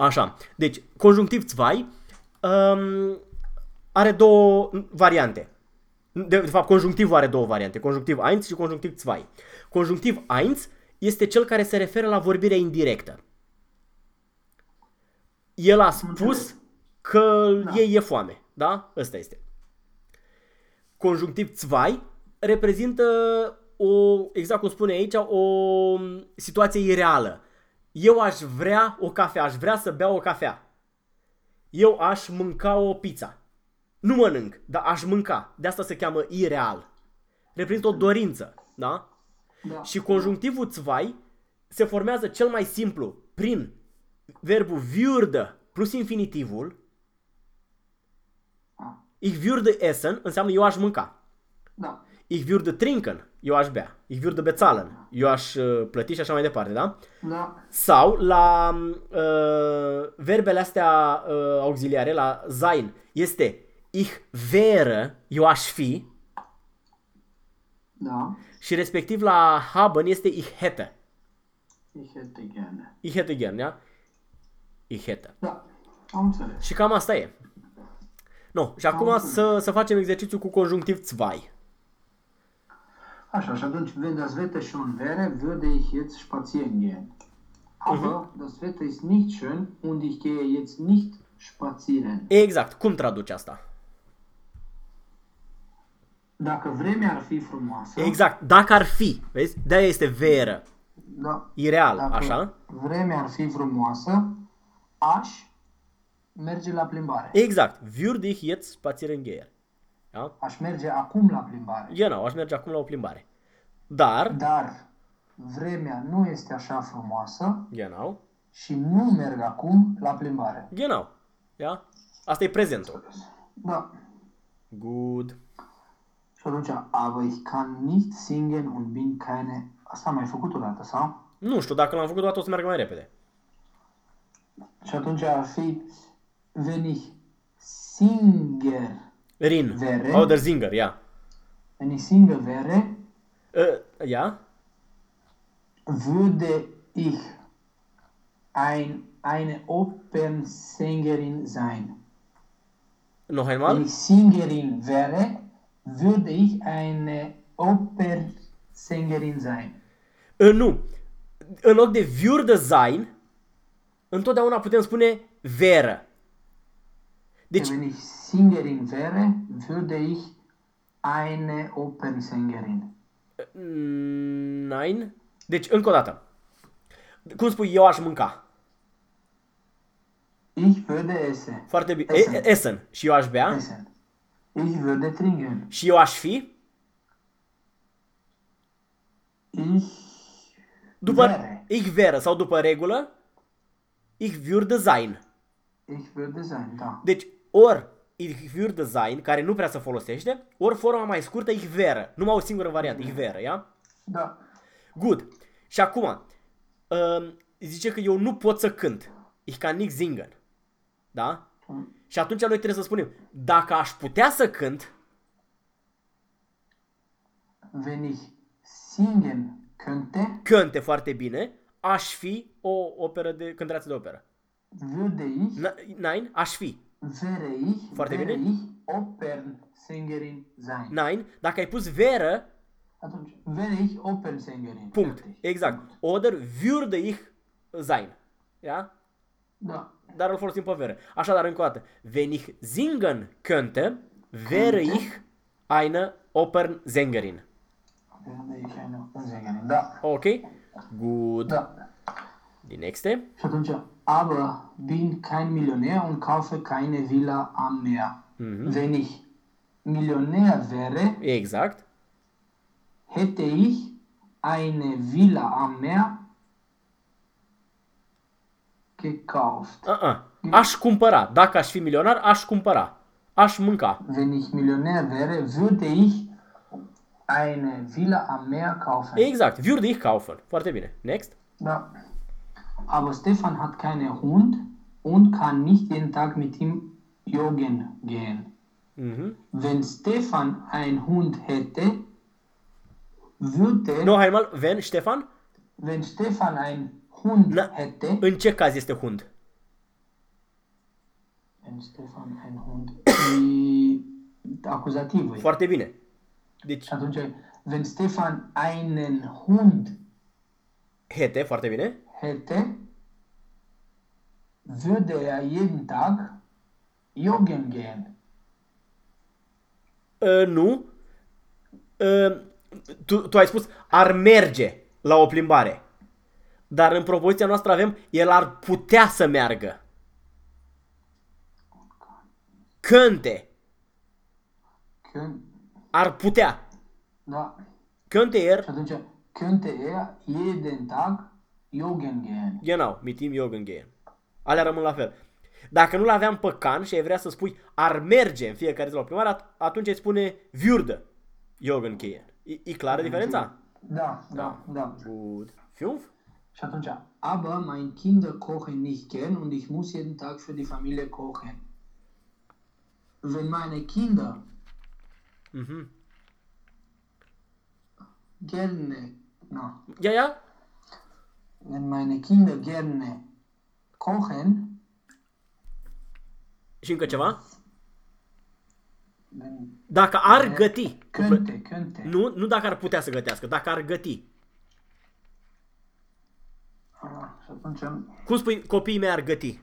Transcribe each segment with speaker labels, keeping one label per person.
Speaker 1: Așa. Deci, conjunctiv zwei um, are două variante. De, de fapt, conjunctivul are două variante. Conjunctiv 1 și conjunctiv 2. Conjunctiv 1 este cel care se referă la vorbirea indirectă. El a spus că da. ei e foame. Da? Ăsta este. Conjunctiv 2 reprezintă o, exact cum spune aici, o situație ireală. Eu aș vrea o cafea, aș vrea să beau o cafea. Eu aș mânca o pizza. Nu mănânc, dar aș mânca. De asta se cheamă ireal. Reprezintă o dorință, da? da. Și conjunctivul zwei se formează cel mai simplu prin verbul würde plus infinitivul. Ich würde essen înseamnă eu aș mânca.
Speaker 2: Da.
Speaker 1: Ich würde trinken, eu aș bea. Ich würde bezahlen, eu aș uh, plăti și așa mai departe, da?
Speaker 2: Da.
Speaker 1: Sau la uh, verbele astea uh, auxiliare, la sein, este ich wäre, eu aș fi.
Speaker 2: Da.
Speaker 1: Și respectiv la haben este ich hätte.
Speaker 2: Ich hätte gerne.
Speaker 1: Ich hätte gern, ja? Ich hätte.
Speaker 2: Da. Am înțeles.
Speaker 1: Și cam asta e. Nu, și acum să, să facem exercițiu cu conjunctiv zwei.
Speaker 2: Așa, și atunci, wenn das Wetter schon wäre, würde ich jetzt spazieren gehen. Aber das Wetter ist nicht schön und ich gehe jetzt nicht spazieren.
Speaker 1: Exact. Cum traduci asta?
Speaker 2: Dacă vremea ar fi frumoasă,
Speaker 1: Exact. Dacă ar fi, vezi? De-aia este veră.
Speaker 2: da,
Speaker 1: Ireal,
Speaker 2: dacă
Speaker 1: așa?
Speaker 2: vremea ar fi frumoasă, aș merge la plimbare.
Speaker 1: Exact. Würde ich jetzt spazieren gehen. Da?
Speaker 2: Aș merge acum la plimbare.
Speaker 1: Genau, aș merge acum la o plimbare. Dar,
Speaker 2: Dar vremea nu este așa frumoasă
Speaker 1: genau,
Speaker 2: și nu merg acum la plimbare.
Speaker 1: genau. Ja? Asta e prezentul.
Speaker 2: Da.
Speaker 1: Good.
Speaker 2: Și atunci, aber ich kann nicht singen und bin keine... Asta am mai făcut o dată, sau?
Speaker 1: Nu știu, dacă l-am făcut o dată o să meargă mai repede.
Speaker 2: Și atunci ar fi, wenn ich Singer,
Speaker 1: Rin.
Speaker 2: Vere.
Speaker 1: Oder Singer, ja.
Speaker 2: wenn ich Singer wäre,
Speaker 1: Uh, ja?
Speaker 2: würde ich ein, eine Opernsängerin sein.
Speaker 1: Noch
Speaker 2: Wenn
Speaker 1: einmal?
Speaker 2: ich Sängerin wäre, würde ich eine Opernsängerin sein.
Speaker 1: Uh, nu. În loc de würde sein, întotdeauna putem spune veră. Deci,
Speaker 2: Wenn ich Sängerin wäre, würde ich eine Opernsängerin.
Speaker 1: mm, nein. Deci, încă o dată. Cum spui, eu aș mânca.
Speaker 2: Ich würde essen.
Speaker 1: Foarte bine.
Speaker 2: Essen.
Speaker 1: E- Essen. Și eu aș bea.
Speaker 2: Essen. Ich würde trinken.
Speaker 1: Și eu aș fi.
Speaker 2: Ich
Speaker 1: După
Speaker 2: wäre.
Speaker 1: ich veră sau după regulă. Ich würde sein.
Speaker 2: Ich würde sein, da.
Speaker 1: Deci, ori ich würde sein, care nu prea se folosește, ori forma mai scurtă ich wäre. Numai o singură variantă, ich wäre, ia?
Speaker 2: Da.
Speaker 1: Good. Și acum, um, zice că eu nu pot să cânt. Ich kann nicht singen. Da? Și atunci noi trebuie să spunem, dacă aș putea să cânt,
Speaker 2: Wenn ich singen könnte,
Speaker 1: cânte foarte bine, aș fi o operă de cântăreață de operă.
Speaker 2: würde ich,
Speaker 1: N- Nein, aș fi.
Speaker 2: Wäre ich,
Speaker 1: Foarte
Speaker 2: wäre
Speaker 1: bine.
Speaker 2: ich Opernsängerin sein.
Speaker 1: Nein, dacă ai pus veră,
Speaker 2: Atunci, wäre ich Opernsängerin.
Speaker 1: punct.
Speaker 2: Fertig.
Speaker 1: Exact. Oder würde ich sein. Ja?
Speaker 2: Da.
Speaker 1: Dar îl folosim pe veră. Așadar, încă o dată. Wenn ich singen könnte, wäre ich eine Opernsängerin.
Speaker 2: Wäre ich eine Opernsängerin. Da.
Speaker 1: Ok? Good.
Speaker 2: Da.
Speaker 1: Die nächste.
Speaker 2: Și atunci, aber bin kein Millionär und kaufe keine Villa am Meer. Wenn ich Millionär wäre,
Speaker 1: Exact.
Speaker 2: hätte ich eine Villa am Meer gekauft.
Speaker 1: Uh-uh. Aș cumpăra. Dacă aș fi milionar, aș cumpăra. Aș mânca.
Speaker 2: Wenn ich Millionär wäre, würde ich eine Villa am Meer kaufen.
Speaker 1: Exact. Würde ich kaufen. Foarte bine. Next.
Speaker 2: Ja. Aber Stefan hat keinen Hund und kann nicht jeden Tag mit ihm joggen gehen.
Speaker 1: Mhm.
Speaker 2: Wenn Stefan einen Hund hätte, würde,
Speaker 1: Noch einmal. Wenn, Ștefan?
Speaker 2: wenn Stefan einen Hund
Speaker 1: Na,
Speaker 2: hätte,
Speaker 1: În ce caz este hund?
Speaker 2: Wenn Stefan ein Hund... E acuzativă. e.
Speaker 1: Foarte bine. Deci,
Speaker 2: Și atunci, wenn Stefan einen Hund
Speaker 1: hete, foarte bine.
Speaker 2: Hätte, würde er jeden Tag joggen gehen.
Speaker 1: Uh, nu. Uh, tu, tu ai spus ar merge la o plimbare. Dar în propoziția noastră avem el ar putea să meargă. Cânte.
Speaker 2: Kön
Speaker 1: Ar putea.
Speaker 2: da.
Speaker 1: Könnte er,
Speaker 2: Și atunci, könnte er jeden Tag joggen gehen.
Speaker 1: genau, mit ihm joggen gehen. Alea rămân la fel. Dacă nu-l aveam pe can și ai vrea să spui ar merge în fiecare zi la o plimbare, at- atunci îi spune würde joggen gehen. E, e clară diferența?
Speaker 2: Da, da, da.
Speaker 1: Good. Fünf?
Speaker 2: Și atunci, aber mein Kinder kochen nicht gern und ich muss jeden Tag für die Familie kochen. Wenn meine Kinder
Speaker 1: Mhm.
Speaker 2: gerne, na,
Speaker 1: Ia, ia?
Speaker 2: Wenn meine Kinder gerne kochen,
Speaker 1: Și încă ceva?
Speaker 2: wenn,
Speaker 1: Dacă ar găti.
Speaker 2: könnte, könnte.
Speaker 1: Nu, nu dacă ar putea să gătească, dacă ar găti.
Speaker 2: Ah, Și atunci,
Speaker 1: Cum spui copiii mei ar găti?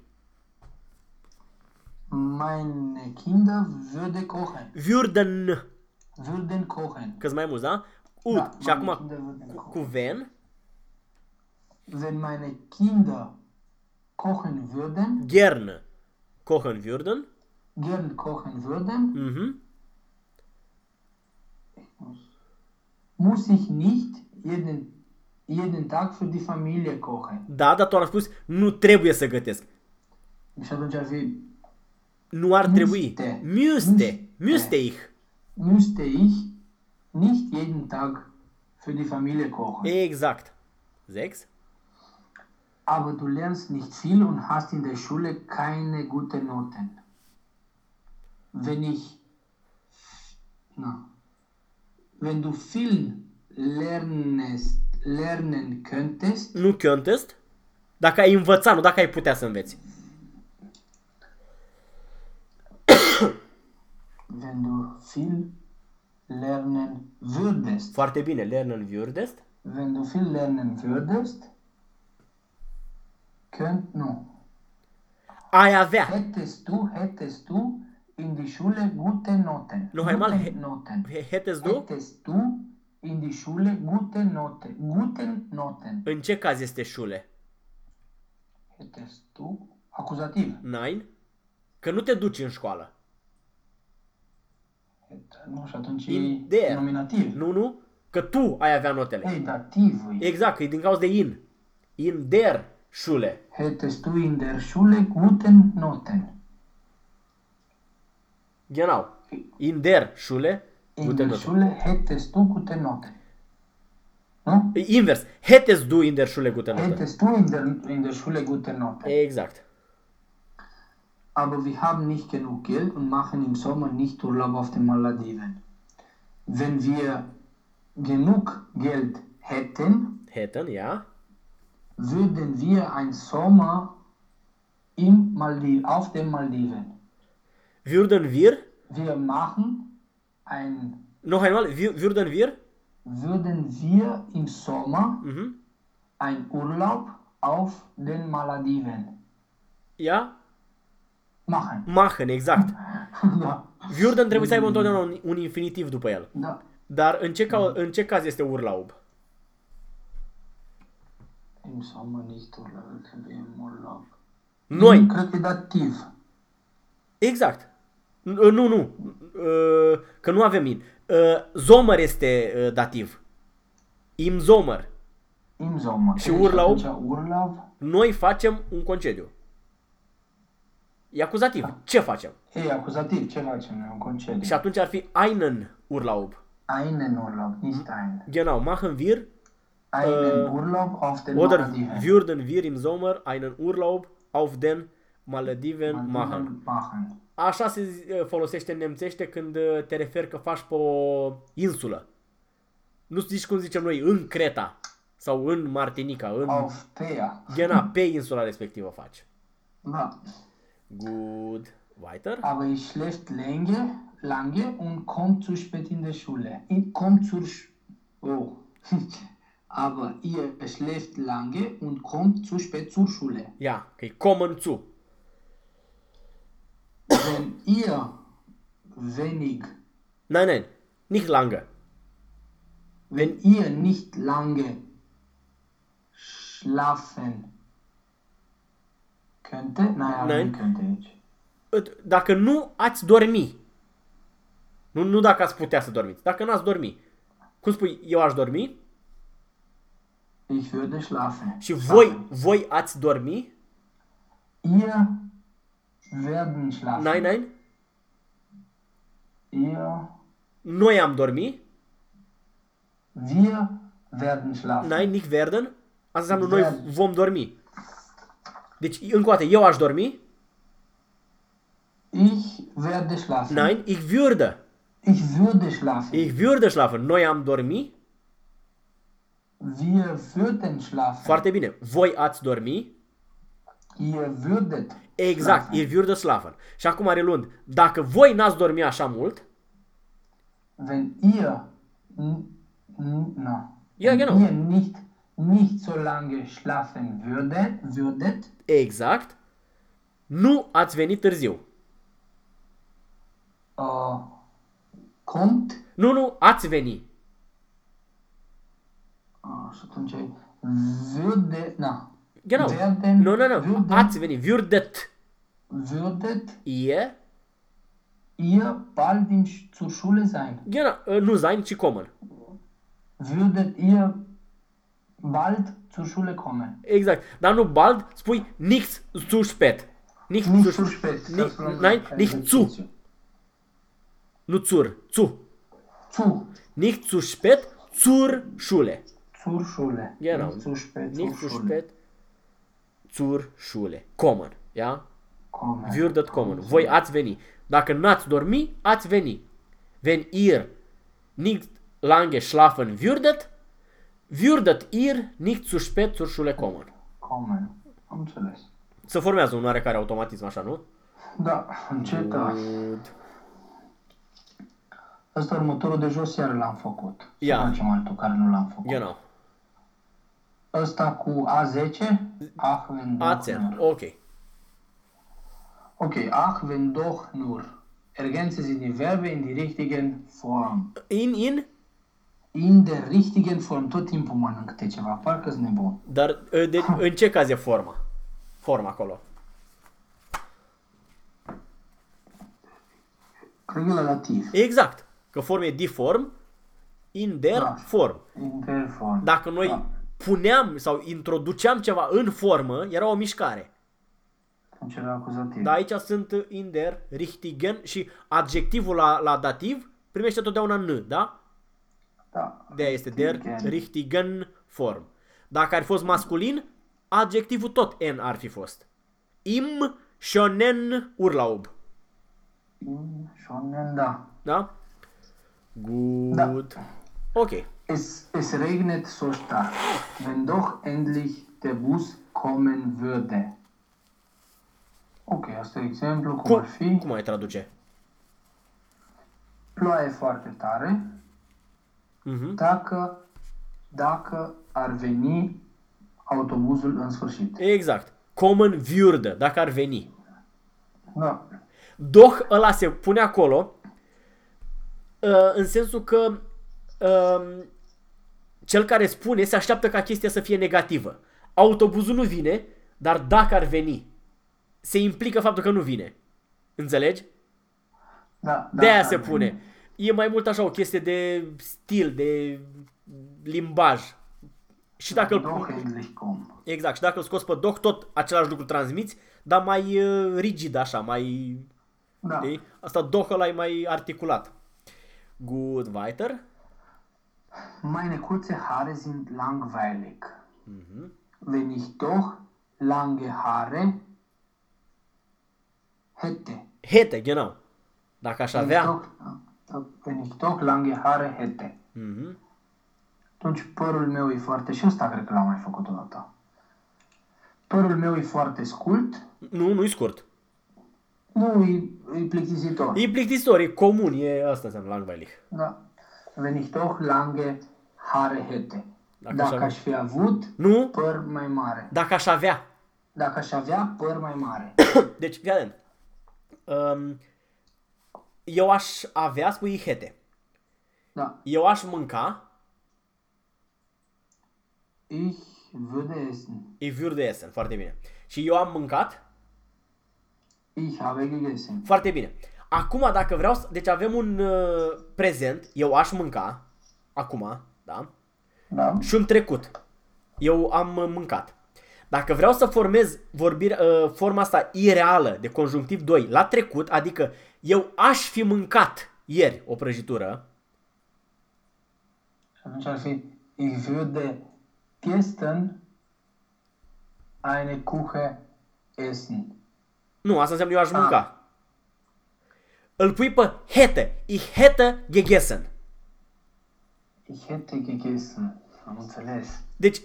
Speaker 2: meine Kinder würde kochen.
Speaker 1: Würden.
Speaker 2: Würden kochen.
Speaker 1: Că mai mulți, da? Ud.
Speaker 2: Da,
Speaker 1: și
Speaker 2: meine
Speaker 1: acum
Speaker 2: Kinder würden
Speaker 1: cu
Speaker 2: kochen.
Speaker 1: ven.
Speaker 2: Wenn meine Kinder kochen würden,
Speaker 1: Gern. Kochen würden.
Speaker 2: gern kochen würden,
Speaker 1: Mhm.
Speaker 2: muss ich nicht jeden, jeden Tag für die Familie kochen.
Speaker 1: Da, dar tu ar spus nu trebuie să gătesc.
Speaker 2: Și atunci ar fi,
Speaker 1: Nu ar trebui.
Speaker 2: Müsste.
Speaker 1: Müsste.
Speaker 2: Müsste.
Speaker 1: Müsste ich.
Speaker 2: müsste ich nicht jeden Tag für die Familie kochen.
Speaker 1: Exact. Sechs.
Speaker 2: Aber du lernst nicht viel und hast in der Schule keine guten Noten. Wenn ich, na, wenn du viel lernest, lernen könntest,
Speaker 1: Nu könntest. Dacă ai învăța, nu dacă ai putea să înveți.
Speaker 2: wenn du viel lernen würdest,
Speaker 1: Foarte bine. Lernen würdest.
Speaker 2: wenn du viel lernen würdest, könnt, no,
Speaker 1: Ai avea.
Speaker 2: hättest du, hättest du in die Schule gute Noten.
Speaker 1: Noch einmal,
Speaker 2: Gute
Speaker 1: hä-
Speaker 2: Noten.
Speaker 1: Hättest du?
Speaker 2: Hättest du in die Schule gute Noten. Guten Noten.
Speaker 1: În ce caz este șule?
Speaker 2: Hättest du acuzativ.
Speaker 1: Nein? Că nu te duci în școală.
Speaker 2: Hätte- Nu, și atunci
Speaker 1: In
Speaker 2: e
Speaker 1: der.
Speaker 2: nominativ.
Speaker 1: Nu, nu? Că tu ai avea notele.
Speaker 2: Ei, dativul e.
Speaker 1: Exact, că e din cauza de in. In der Schule.
Speaker 2: Hättest du in der Schule guten Noten.
Speaker 1: Genau. In der Schule.
Speaker 2: In der
Speaker 1: Note.
Speaker 2: Schule hättest du gute Noten.
Speaker 1: E Invers. Hättest du in der Schule gute Note.
Speaker 2: Hättest du in der, in der Schule gute Noten.
Speaker 1: Exact.
Speaker 2: Aber wir haben nicht genug Geld und machen im Sommer nicht Urlaub auf den Malediven. Wenn wir genug Geld hätten,
Speaker 1: Hätten, ja.
Speaker 2: Würden wir einen Sommer im Maldiv, auf den Maldiven.
Speaker 1: Würden wir,
Speaker 2: Wir machen ein,
Speaker 1: noch einmal, wir- würden wir,
Speaker 2: würden wir im Sommer
Speaker 1: mhm.
Speaker 2: einen Urlaub auf den Malediven
Speaker 1: ja,
Speaker 2: machen.
Speaker 1: machen, exact.
Speaker 2: da,
Speaker 1: Würden trebuie să aibă întotdeauna un, un infinitiv după el.
Speaker 2: da.
Speaker 1: Dar în ce, ca, în ce caz este urlaub?
Speaker 2: Im Sommer nicht Urlaub, wir im Urlaub.
Speaker 1: Noi.
Speaker 2: Cred că e dativ.
Speaker 1: Exact. N- Nu, nu. Uh, Că nu avem in. Uh, Zomer este uh, dativ. Im Zomer.
Speaker 2: Im Sommer.
Speaker 1: Și
Speaker 2: Ei,
Speaker 1: Urlaub?
Speaker 2: atunci Urlaub.
Speaker 1: Noi facem un concediu. E acuzativ. Ce facem?
Speaker 2: Ei, acuzativ, ce facem noi? Un concediu.
Speaker 1: Și atunci ar fi einen Urlaub.
Speaker 2: Einen Urlaub, nicht ein.
Speaker 1: Genau, machen wir
Speaker 2: Einen
Speaker 1: Äh,
Speaker 2: Urlaub auf den
Speaker 1: oder
Speaker 2: Malediven.
Speaker 1: würden wir im Sommer einen Urlaub auf den Malediven machen.
Speaker 2: Machen.
Speaker 1: Așa se zi- uh, folosește în nemțește când uh, te referi că faci pe o insulă. Nu zici cum zicem noi, în Creta sau în Martinica, în
Speaker 2: Auf Pea.
Speaker 1: Ghena, pe insula respectivă faci.
Speaker 2: Da.
Speaker 1: Good. Weiter.
Speaker 2: Aber ich schläft lange, lange und kommt zu spät in der Schule. Ich kommt zur Sch oh. Aber ihr schläft lange und kommt zu spät zur Schule.
Speaker 1: Ia, că e common zu.
Speaker 2: Wenn ihr wenig,
Speaker 1: Nein, nein, nicht lange.
Speaker 2: wenn ihr nicht lange schlafen könnte, naja,
Speaker 1: Nein.
Speaker 2: nu könnte aici.
Speaker 1: Ît- Dacă nu ați dormi. Nu, nu dacă ați putea să dormiți. Dacă n-ați dormi. Cum spui, eu aș dormi?
Speaker 2: Ich würde schlafen.
Speaker 1: Și voi, voi ați dormi?
Speaker 2: Ihr werden schlafen.
Speaker 1: Nein, nein.
Speaker 2: Ihr,
Speaker 1: Noi am dormi?
Speaker 2: wir werden schlafen.
Speaker 1: Nein, nicht werden. Asta înseamnă noi
Speaker 2: Werden.
Speaker 1: vom dormi. Deci, încă o dată, eu aș dormi?
Speaker 2: Ich werde schlafen.
Speaker 1: Nein, ich würde.
Speaker 2: Ich würde schlafen.
Speaker 1: Ich würde schlafen. Noi am dormi?
Speaker 2: Wir würden schlafen.
Speaker 1: Foarte bine. Voi ați dormi?
Speaker 2: Ihr würdet
Speaker 1: Exact,
Speaker 2: schlafen.
Speaker 1: ihr würde schlafen. Și acum reluând, dacă voi n-ați dormi așa mult,
Speaker 2: Wenn ihr, n- n- no.
Speaker 1: Ja,
Speaker 2: Wenn
Speaker 1: genau.
Speaker 2: ihr nicht, nicht so lange schlafen würde, würdet,
Speaker 1: exact, nu ați venit târziu.
Speaker 2: äh, kommt,
Speaker 1: Nu, nu, ați veni.
Speaker 2: Äh, și atunci, würde, na,
Speaker 1: Genau.
Speaker 2: Werden,
Speaker 1: Nu, nu, nu,
Speaker 2: würden,
Speaker 1: ați veni. Würdet
Speaker 2: würdet
Speaker 1: ihr,
Speaker 2: ihr bald in, Sch- zur Schule sein?
Speaker 1: genau, nu sein, ci common.
Speaker 2: Würdet ihr bald zur Schule kommen?
Speaker 1: Exact. Dar nu bald, spui nicht zu spät. Nicht,
Speaker 2: Nicht
Speaker 1: zu
Speaker 2: zu spät.
Speaker 1: Nicht,
Speaker 2: das war
Speaker 1: nein,
Speaker 2: keine
Speaker 1: nicht zu.
Speaker 2: Definition.
Speaker 1: Nu zur, zu.
Speaker 2: Zu.
Speaker 1: Nicht zu spät, zur Schule.
Speaker 2: Zur Schule.
Speaker 1: Genau.
Speaker 2: Nicht zu spät.
Speaker 1: Nicht
Speaker 2: zur
Speaker 1: zu
Speaker 2: Schule.
Speaker 1: spät, zur Schule. Common, ja?
Speaker 2: Kommen.
Speaker 1: Würdet kommen. Voi ați veni. Dacă n-ați dormi, ați veni. Wenn ihr nicht lange schlafen würdet, würdet ihr nicht zu spät zur Schule kommen.
Speaker 2: Kommen. Am înțeles.
Speaker 1: Se formează un oarecare automatism așa, nu?
Speaker 2: Da, încet, da.
Speaker 1: Good.
Speaker 2: Ăsta următorul de jos iar l-am făcut. Să
Speaker 1: Ia.
Speaker 2: facem altul care nu l-am făcut.
Speaker 1: Genau.
Speaker 2: Ăsta cu A10, ach wenn doch
Speaker 1: Ațer.
Speaker 2: nur.
Speaker 1: Ok.
Speaker 2: Ok, ach wenn doch nur. Ergänze Sie die Verbe in die richtigen Form.
Speaker 1: In, in,
Speaker 2: In der richtigen Form. Tot timpul mănânc câte ceva, parcă sunt nebun.
Speaker 1: dar de, în ce caz e forma? Forma acolo.
Speaker 2: Cred că e la dativ.
Speaker 1: Exact. Că forma e deform, in der
Speaker 2: Da.
Speaker 1: form.
Speaker 2: In der Form.
Speaker 1: Dacă noi
Speaker 2: Da.
Speaker 1: Puneam sau introduceam ceva în formă, era o mișcare.
Speaker 2: Atunci era acuzativ.
Speaker 1: Dar aici sunt in der, richtigen și adjectivul la, la dativ primește totdeauna n, da?
Speaker 2: Da.
Speaker 1: de este der
Speaker 2: Richtigen.
Speaker 1: richtigen form. Dacă ar fi fost masculin, adjectivul tot n ar fi fost. Im schönen Urlaub.
Speaker 2: In schonen, da.
Speaker 1: Da? Good. Ok.
Speaker 2: Es, es regnet so stark. Wenn doch endlich der Bus kommen würde. Ok, asta e exemplu, cum,
Speaker 1: Cum,
Speaker 2: ar fi.
Speaker 1: cum ai traduce?
Speaker 2: Ploaie foarte tare.
Speaker 1: Mhm.
Speaker 2: Dacă, dacă ar veni autobuzul în sfârșit.
Speaker 1: Exact. Common würde, dacă ar veni.
Speaker 2: Da.
Speaker 1: Doch ăla se pune acolo uh, în sensul că uh, cel care spune se așteaptă ca chestia să fie negativă. Autobuzul nu vine, dar dacă ar veni, se implică faptul că nu vine. Înțelegi?
Speaker 2: Da,
Speaker 1: De aia
Speaker 2: da,
Speaker 1: se
Speaker 2: da.
Speaker 1: pune. E mai mult așa o chestie de stil, de limbaj. Și dacă îl
Speaker 2: Doch endlich kommen.
Speaker 1: Exact, și dacă îl scoți pe doc, tot același lucru transmiți, dar mai uh, rigid așa, mai...
Speaker 2: Da.
Speaker 1: Știi? Asta doc ăla e mai articulat. Good, weiter.
Speaker 2: Meine kurze Haare sind langweilig.
Speaker 1: Mhm.
Speaker 2: Wenn ich doch lange Haare hätte.
Speaker 1: Hete, genau. Dacă aș
Speaker 2: Wenn ich
Speaker 1: avea...
Speaker 2: doch, wenn ich doch lange Haare hätte.
Speaker 1: Mhm.
Speaker 2: Atunci părul meu e foarte... Și ăsta cred că l-am mai făcut odată. Părul meu e foarte scurt.
Speaker 1: Nu, nu-i scurt.
Speaker 2: Nu, e, e plictisitor.
Speaker 1: E plictisitor, e comun, e asta înseamnă langweilig.
Speaker 2: Da. Wenn ich doch lange Haare hätte.
Speaker 1: Dacă
Speaker 2: Dacă,
Speaker 1: aș
Speaker 2: aș fi avut
Speaker 1: Nu?
Speaker 2: păr mai mare.
Speaker 1: Dacă aș avea.
Speaker 2: Dacă aș avea păr mai mare.
Speaker 1: Deci, fii atent. Um, eu aș avea, spui ich hätte.
Speaker 2: Da.
Speaker 1: Eu aș mânca,
Speaker 2: Ich würde essen.
Speaker 1: ich würde essen, foarte bine. Și eu am mâncat,
Speaker 2: Ich habe gegessen.
Speaker 1: foarte bine. Acum, dacă vreau să... Deci avem un uh, prezent, eu aș mânca, acum, da?
Speaker 2: Da?
Speaker 1: Și un trecut. Eu am uh, mâncat. Dacă vreau să formez vorbire, uh, forma asta ireală de conjunctiv 2 la trecut, adică eu aș fi mâncat ieri o prăjitură,
Speaker 2: Și atunci ar fi Ich würde gestern eine Kuche essen.
Speaker 1: nu, asta înseamnă eu aș mânca. Îl pui pe hätte, ich hätte gegessen.
Speaker 2: Ich hätte gegessen. Am înțeles.
Speaker 1: Deci,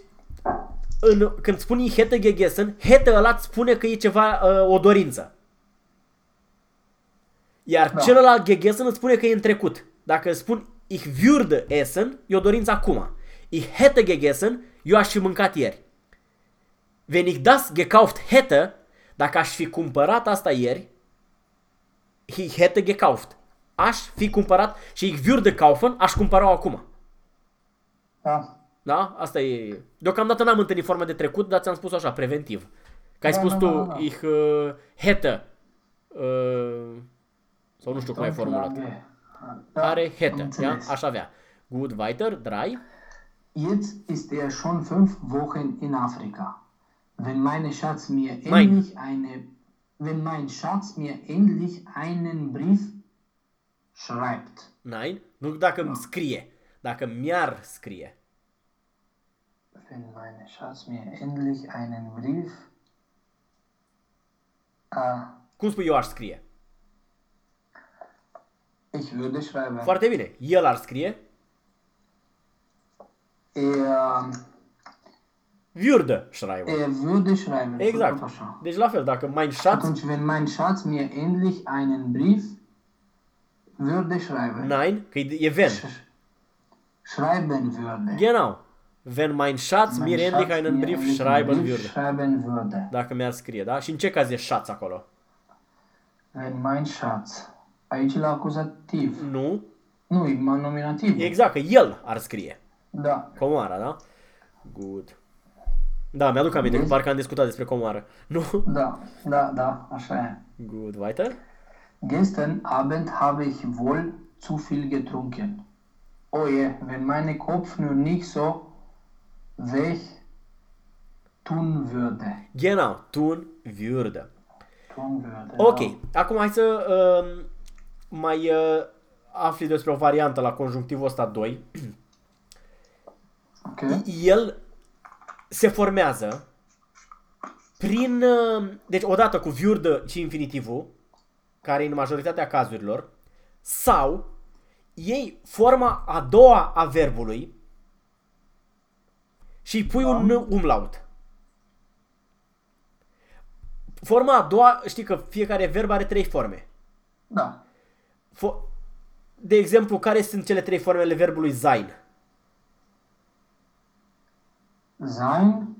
Speaker 1: în, când spun ich hätte gegessen, hätte ăla îți spune că e ceva, uh, o dorință. Iar da.
Speaker 2: Da.
Speaker 1: celălalt gegessen îți spune că e în trecut. Dacă spun ich würde essen, e o dorință acum. Ich hätte gegessen, eu aș fi mâncat ieri. Wenn ich das gekauft hätte, dacă aș fi cumpărat asta ieri, ich hätte gekauft. Aș fi cumpărat și ich würde kaufen, aș cumpăra acum.
Speaker 2: Da.
Speaker 1: Da? Asta e. Deocamdată n-am întâlnit forma de trecut, dar ți-am spus așa, preventiv. Că ai
Speaker 2: Da,
Speaker 1: spus
Speaker 2: da,
Speaker 1: tu,
Speaker 2: da, da, da.
Speaker 1: ich uh, hätte. Uh, sau nu știu cum ai
Speaker 2: Doch
Speaker 1: formulat.
Speaker 2: lange. Da,
Speaker 1: Are
Speaker 2: am
Speaker 1: hätte, ja?
Speaker 2: înțeles.
Speaker 1: Aș avea. Good, weiter, drei.
Speaker 2: Jetzt ist er schon fünf Wochen in Afrika. Wenn meine Schatz mir
Speaker 1: Nein.
Speaker 2: endlich eine, wenn mein Schatz mir endlich einen Brief schreibt.
Speaker 1: Nine. Nu dacă îmi scrie. Dacă mi-ar scrie.
Speaker 2: Wenn meine Schatz mir endlich einen Brief, äh,
Speaker 1: Cum spui eu aș scrie?
Speaker 2: ich würde schreiben.
Speaker 1: Foarte bine. El ar scrie.
Speaker 2: Er,
Speaker 1: Würde schreiben.
Speaker 2: er würde schreiben.
Speaker 1: Exact.
Speaker 2: Tot așa.
Speaker 1: Deci la fel, dacă mein Schatz...
Speaker 2: Atunci, wenn mein Schatz mir endlich einen Brief würde schreiben.
Speaker 1: Nein, că e e wenn.
Speaker 2: Sch- Schreiben würde.
Speaker 1: Genau. Wenn mein Schatz
Speaker 2: Mein
Speaker 1: mir
Speaker 2: Schatz
Speaker 1: endlich einen
Speaker 2: mir
Speaker 1: Brief
Speaker 2: endlich
Speaker 1: schreiben
Speaker 2: einen Brief
Speaker 1: würde.
Speaker 2: schreiben würde.
Speaker 1: Dacă mi-ar scrie, da? Și în ce caz e Schatz acolo?
Speaker 2: Wenn mein Schatz. Aici la acuzativ.
Speaker 1: Nu.
Speaker 2: Nu, e nominativ.
Speaker 1: Exact, că el ar scrie.
Speaker 2: Da.
Speaker 1: Comoara, da? Good. Da, mi-aduc aminte că parcă am discutat despre comoară. Nu?
Speaker 2: Da, da, da, așa e.
Speaker 1: Good, weiter.
Speaker 2: Gestern Abend habe ich wohl zu viel getrunken. Oh je, wenn mein Kopf nur nicht so weh tun würde.
Speaker 1: Genau, tun würde.
Speaker 2: Tun würde.
Speaker 1: Ok,
Speaker 2: da.
Speaker 1: acum hai să uh, mai uh, afli despre o variantă la conjunctivul ăsta 2.
Speaker 2: Ok.
Speaker 1: El se formează prin, uh, deci odată cu würde și infinitivul, care e în majoritatea cazurilor, sau iei forma a doua a verbului și îi pui un umlaut. Forma a doua, știi că fiecare verb are trei forme.
Speaker 2: Da.
Speaker 1: Fo- de exemplu, care sunt cele trei forme ale verbului sein?
Speaker 2: Sein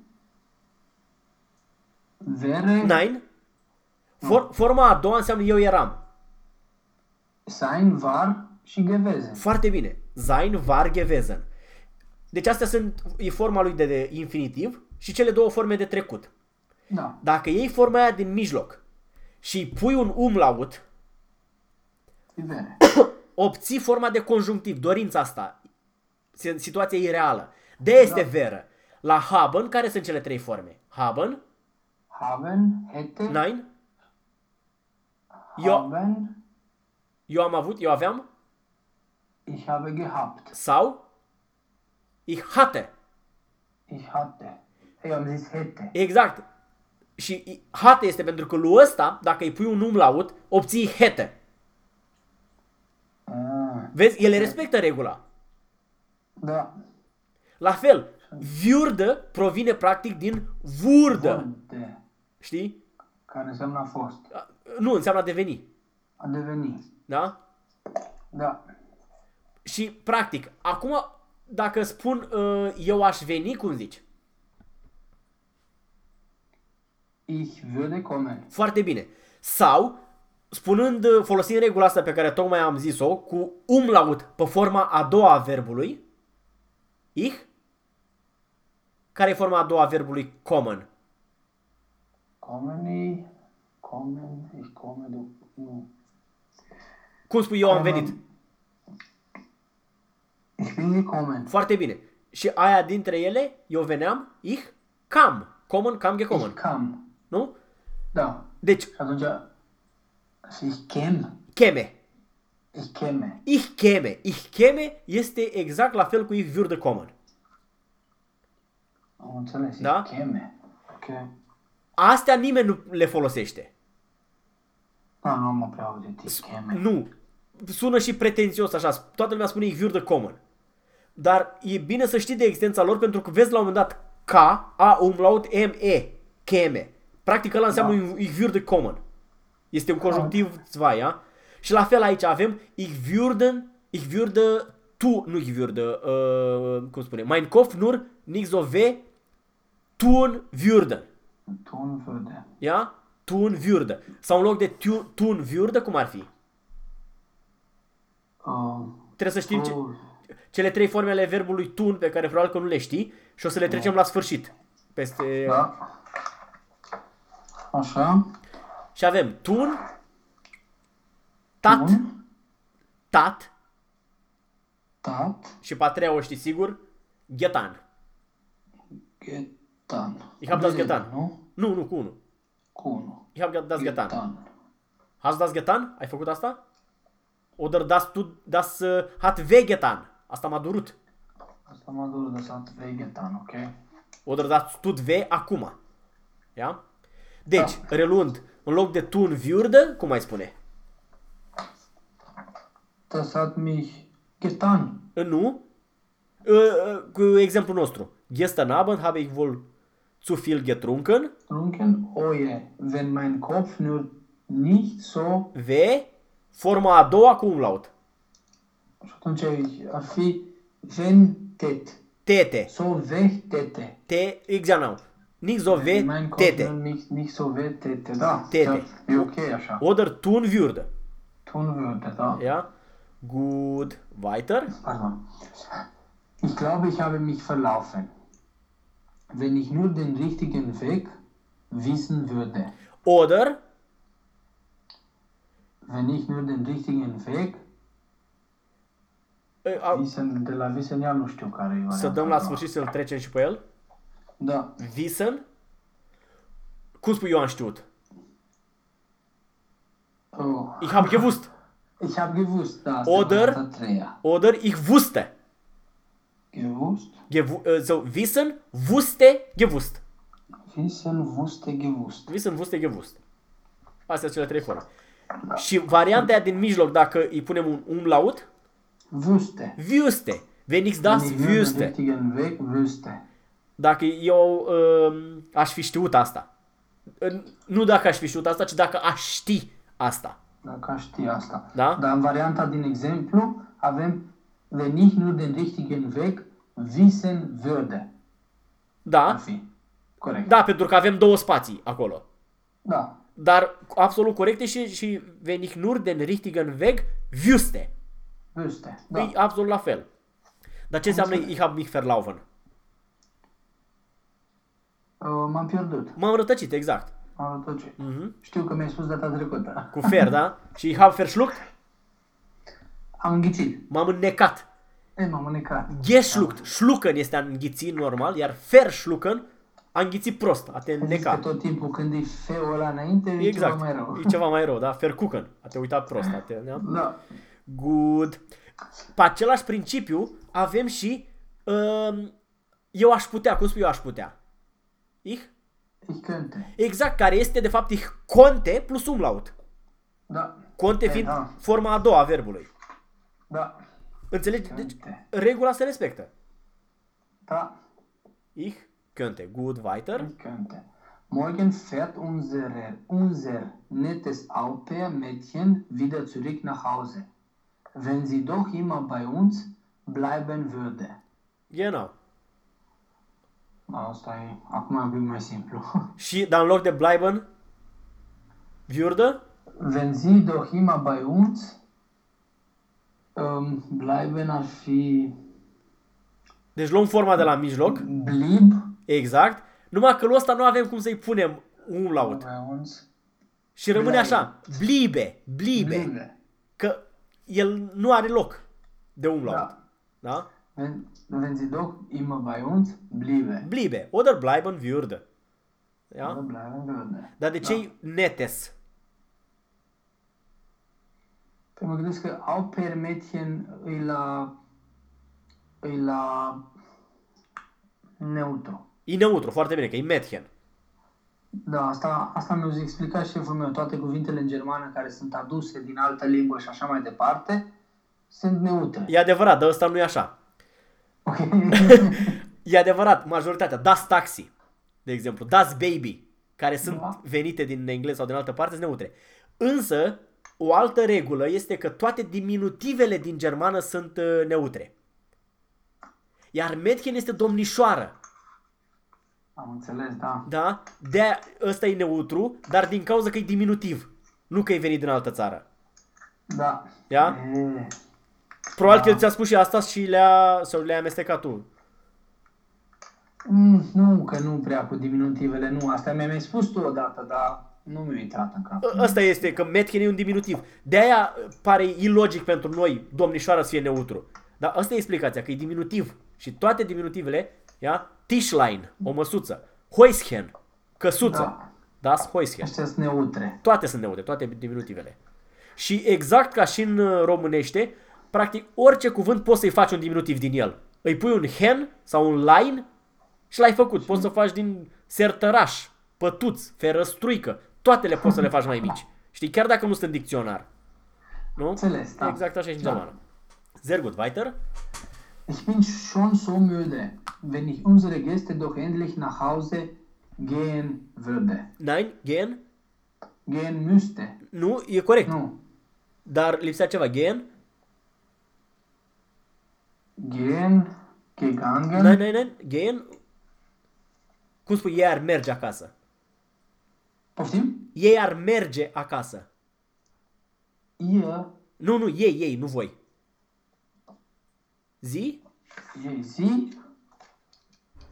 Speaker 2: wäre
Speaker 1: Nein? For- forma a doua înseamnă eu eram.
Speaker 2: sein war și gewesen.
Speaker 1: Foarte bine. Sein war gewesen. Deci astea sunt, e forma lui de, de infinitiv și cele două forme de trecut.
Speaker 2: Da.
Speaker 1: Dacă iei forma aia din mijloc și îi pui un umlaut,
Speaker 2: Die wäre.
Speaker 1: obții forma de conjunctiv, dorința asta. Si- Situația e reală. De este
Speaker 2: Da.
Speaker 1: veră. La haben, care sunt cele trei forme? Haben,
Speaker 2: Haben, hätte,
Speaker 1: nein, eu,
Speaker 2: haben,
Speaker 1: eu am avut, eu aveam,
Speaker 2: ich habe gehabt.
Speaker 1: sau ich hatte.
Speaker 2: Ich hatte. Eu am zis hätte.
Speaker 1: Exact. Și i- hatte este pentru că lui ăsta, dacă îi pui un umlaut, obții hete.
Speaker 2: Ah,
Speaker 1: Vezi, ele respectă regula.
Speaker 2: da.
Speaker 1: La fel, würde provine practic din wurde.
Speaker 2: Wurde.
Speaker 1: Știi?
Speaker 2: care înseamnă a fost.
Speaker 1: Nu, înseamnă a deveni.
Speaker 2: A deveni.
Speaker 1: Da?
Speaker 2: Da.
Speaker 1: Și, practic, acum, dacă spun uh, eu aș veni, cum zici?
Speaker 2: Ich würde kommen.
Speaker 1: Foarte bine. Sau, spunând, uh, folosind regula asta pe care tocmai am zis-o, cu umlaut pe forma a doua a verbului, ich, care e forma a doua a verbului common?
Speaker 2: Kommen ich, kommen, ich komme, du, nu.
Speaker 1: Cum spui eu am venit?
Speaker 2: Ich bin gekommen.
Speaker 1: Foarte bine. Și aia dintre ele, eu veneam, ich, kam. Common, kam, gekommen.
Speaker 2: Ich kam.
Speaker 1: Nu?
Speaker 2: Da.
Speaker 1: Deci,
Speaker 2: Și atunci, și ich kem.
Speaker 1: cheme.
Speaker 2: Ich kemme.
Speaker 1: Ich cheme. Ich cheme este exact la fel cu ich würde kommen.
Speaker 2: Am înțeles.
Speaker 1: Da?
Speaker 2: Ich kemme. Ok.
Speaker 1: Astea nimeni nu le folosește.
Speaker 2: Da, nu am prea auzit. Ich kemme.
Speaker 1: Nu. Sună și pretențios așa. Toată lumea spune ich würde kommen. Dar e bine să știi de existența lor pentru că vezi la un moment dat K, A, umlaut, M, E, cheme. Practic ăla înseamnă da. ich würde kommen. Este un conjunctiv zwei, ja? Și la fel aici avem ich würden, ich würde tu, nu ich würde, uh, cum spune, mein Kopf nur nicht so weh tun würden.
Speaker 2: Tun würde.
Speaker 1: Ja? Tun würde. Sau în loc de tu, tun würde, cum ar fi?
Speaker 2: Uh,
Speaker 1: Trebuie să știm ce,
Speaker 2: tu-
Speaker 1: cele trei forme ale verbului tun pe care probabil că nu le știi și o să le trecem la sfârșit. Peste...
Speaker 2: Da. Așa.
Speaker 1: Și avem tun, tat,
Speaker 2: Tun.
Speaker 1: tat
Speaker 2: Tat.
Speaker 1: și pe a treia o știi sigur, getan.
Speaker 2: Getan.
Speaker 1: Ich hab das
Speaker 2: Cu
Speaker 1: getan.
Speaker 2: Nu?
Speaker 1: Nu, nu, cu unul.
Speaker 2: Cu unu.
Speaker 1: Ich hab das getan.
Speaker 2: Getan.
Speaker 1: Hast du das getan? Ai făcut asta? Oder das, tu, das uh, hat weh getan. Asta m-a durut.
Speaker 2: Asta m-a durut de sat vegetan, ok?
Speaker 1: Oder das tut weh acum. Ia? Deci, reluând, în loc de tun würde, cum mai spune?
Speaker 2: Das hat mich getan.
Speaker 1: Nu. Uh, Cu exemplul nostru. Gestern Abend habe ich wohl zu viel getrunken.
Speaker 2: Trunken, oje, wenn mein Kopf nur nicht so...
Speaker 1: V, forma a doua cu umlaut.
Speaker 2: Și atunci ar fi ventet.
Speaker 1: Tete.
Speaker 2: So vechtete.
Speaker 1: Te, examinăm. Nicht so
Speaker 2: Mein
Speaker 1: ve,
Speaker 2: Kopf nur
Speaker 1: tete.
Speaker 2: nicht, nicht so vechtete, da.
Speaker 1: Tete.
Speaker 2: E ok așa.
Speaker 1: Oder tun würde.
Speaker 2: Tun würde, da.
Speaker 1: Ja? Gut. Weiter.
Speaker 2: Pardon. Ich glaube, ich habe mich verlaufen. Wenn ich nur den richtigen Weg wissen würde.
Speaker 1: Oder,
Speaker 2: Wenn ich nur den richtigen Weg wissen, de la wissen, iar nu știu care e
Speaker 1: să dăm la sfârșit să-l trecem și pe el.
Speaker 2: Da.
Speaker 1: Wissen. Cum spui am știut?
Speaker 2: Oh.
Speaker 1: Ich habe gewusst.
Speaker 2: Ich habe gewusst, da.
Speaker 1: Oder-. Oder ich wusste.
Speaker 2: Gewusst?
Speaker 1: Gewu uh, so, wissen, wusste, gewusst.
Speaker 2: Wissen, wusste, gewusst.
Speaker 1: Wissen, wusste, gewusst. Astea sunt cele trei forme. Și varianta aia din mijloc, dacă îi punem un umlaut,
Speaker 2: Wusste.
Speaker 1: wüsste. Wenn ich das
Speaker 2: Wenn ich nur den
Speaker 1: wüsste.
Speaker 2: richtigen Weg wüsste.
Speaker 1: Dacă eu um, aș fi știut asta. În- Nu dacă aș fi știut asta, ci dacă aș ști asta.
Speaker 2: Dacă aș ști asta.
Speaker 1: Da?
Speaker 2: Dar în varianta din exemplu avem wenn ich nur den richtigen Weg wissen würde. Ar
Speaker 1: Da?
Speaker 2: fi. Corect.
Speaker 1: Da, pentru că avem două spații acolo.
Speaker 2: Da.
Speaker 1: Dar absolut corecte și, și wenn ich nur den richtigen Weg wüsste.
Speaker 2: Wüsste.
Speaker 1: Da.
Speaker 2: Da.
Speaker 1: E absolut la fel. Dar ce înseamnă ich habe mich verlaufen?
Speaker 2: Uh, M-am pierdut.
Speaker 1: M-am rătăcit, exact.
Speaker 2: M-am rătăcit.
Speaker 1: Mhm.
Speaker 2: Știu că mi-ai spus data trecută.
Speaker 1: Cu fer, da? Și ich habe verschluckt?
Speaker 2: Am înghițit.
Speaker 1: M-am înnecat.
Speaker 2: E, m-am înecat.
Speaker 1: Geschluckt. Schlucken este a înghiți normal, iar verschlucken a înghițit prost, a te
Speaker 2: Zici că
Speaker 1: înneca.
Speaker 2: tot timpul când e feul ăla înainte, e
Speaker 1: Exact.
Speaker 2: ceva mai rău.
Speaker 1: E ceva mai rău, da? Verkucken. A te uitat prost. A te, da?
Speaker 2: Da.
Speaker 1: Good. Pe același principiu avem și um, eu aș putea. Cum spui eu aș putea? Ich?
Speaker 2: Ich könnte.
Speaker 1: Exact, care este de fapt ich konnte plus umlaut.
Speaker 2: Da.
Speaker 1: Conte
Speaker 2: E,
Speaker 1: fiind
Speaker 2: da.
Speaker 1: forma a doua a verbului.
Speaker 2: Da.
Speaker 1: Înțelegi? Deci, regula se respectă.
Speaker 2: Da.
Speaker 1: Ich könnte. Good, weiter.
Speaker 2: Ich könnte. Morgen fährt unser, unser nettes Au-pair-Mädchen wieder zurück nach Hause. Wenn sie doch immer bei uns bleiben würde.
Speaker 1: Genau.
Speaker 2: Asta e, acum e un pic mai simplu.
Speaker 1: Și, dar în loc de bleiben, würde,
Speaker 2: Wenn sie doch immer bei uns um, bleiben ar fi
Speaker 1: deci luăm forma de la mijloc,
Speaker 2: blieb
Speaker 1: exact, numai că lui ăsta nu avem cum să-i punem un laut.
Speaker 2: bei uns
Speaker 1: Și rămâne
Speaker 2: Bleibe.
Speaker 1: așa, blibe, blibe,
Speaker 2: bliebe.
Speaker 1: că el nu are loc de un laut.
Speaker 2: Da.
Speaker 1: Da?
Speaker 2: Wenn, wenn sie doch immer bei uns bliebe.
Speaker 1: Blibe, oder bleiben würde.
Speaker 2: Ja?
Speaker 1: Ja?
Speaker 2: Bleiben würde.
Speaker 1: Dar de ce netes?
Speaker 2: Păi mă gândesc că au per Mädchen e la, e la neutru.
Speaker 1: E neutru, foarte bine, că e Mädchen.
Speaker 2: Da, asta, asta mi-a explicat șeful meu. Toate cuvintele în germană care sunt aduse din altă limbă și așa mai departe sunt neutre.
Speaker 1: E adevărat, dar ăsta nu e așa.
Speaker 2: Ok.
Speaker 1: E adevărat, majoritatea, Das Taxi, de exemplu, Das Baby, care sunt
Speaker 2: Da.
Speaker 1: venite din engleză sau din altă parte, sunt neutre. Însă, o altă regulă este că toate diminutivele din germană sunt uh, neutre. Iar Mädchen este domnișoară.
Speaker 2: Am înțeles, da.
Speaker 1: Da? de ăsta e neutru, dar din cauza că e diminutiv. Nu că e venit din altă țară.
Speaker 2: Da.
Speaker 1: Ia?
Speaker 2: E,
Speaker 1: Probabil că el ți-a spus și asta și le-a, sau le-a amestecat tu.
Speaker 2: mm, nu, că nu prea cu diminutivele, nu. Asta mi-ai mai spus tu odată, dar nu mi-a intrat în cap.
Speaker 1: Ă- Ăsta este, că Metchen e un diminutiv. De aia pare ilogic pentru noi domnișoara să fie neutru. Dar asta e explicația, că e diminutiv. Și toate diminutivele, ia? Tischlein, o măsuță. Häuschen, căsuță.
Speaker 2: Da.
Speaker 1: Das Häuschen.
Speaker 2: Astea sunt neutre.
Speaker 1: Toate sunt neutre, toate diminutivele. Și exact ca și în uh, românește, practic orice cuvânt poți să-i faci un diminutiv din el. Îi pui un hen sau un line și l-ai făcut. Poți să faci din sertăraș, pătuț, ferăstruică. Toate le poți să le faci mai mici. Știi, chiar dacă nu sunt în dicționar. Nu?
Speaker 2: Înțeles, da.
Speaker 1: Exact așa și în
Speaker 2: Da.
Speaker 1: germană. Sehr gut, weiter.
Speaker 2: Ich bin schon so müde. Wenn ich unsere Gäste doch endlich nach Hause gehen würde.
Speaker 1: Nein, gehen?
Speaker 2: Gehen müsste.
Speaker 1: Nu, e corect.
Speaker 2: Nu.
Speaker 1: Dar lipsea ceva. Gehen?
Speaker 2: Gehen, gegangen.
Speaker 1: Nein, nein, nein. Gehen? Cum spui, ei ar merge acasă.
Speaker 2: Poftim?
Speaker 1: Ei ar merge acasă.
Speaker 2: Ihr,
Speaker 1: Nu, nu, ei, ei, nu voi. Zi?
Speaker 2: ei, sie,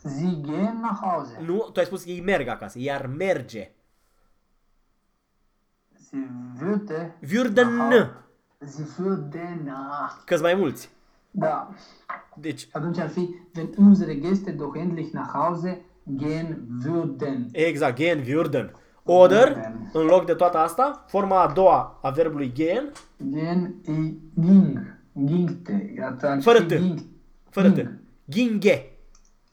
Speaker 2: sie gehen nach Hause.
Speaker 1: Nu, tu ai spus că ei merg acasă. Ei ar merge.
Speaker 2: Sie würde.
Speaker 1: Würden.
Speaker 2: nach Hau- Sie würden. Ah.
Speaker 1: că mai mulți.
Speaker 2: Da.
Speaker 1: Deci,
Speaker 2: Atunci ar fi, wenn unsere Gäste doch endlich nach Hause gehen würden.
Speaker 1: exact, gehen würden. Oder,
Speaker 2: Würden.
Speaker 1: în loc de toată asta, forma a doua a verbului gehen,
Speaker 2: Gehen, i, ging, gingte. Atunci
Speaker 1: Fără
Speaker 2: fi
Speaker 1: T.
Speaker 2: ging,
Speaker 1: fără
Speaker 2: ging.
Speaker 1: t. Ginge.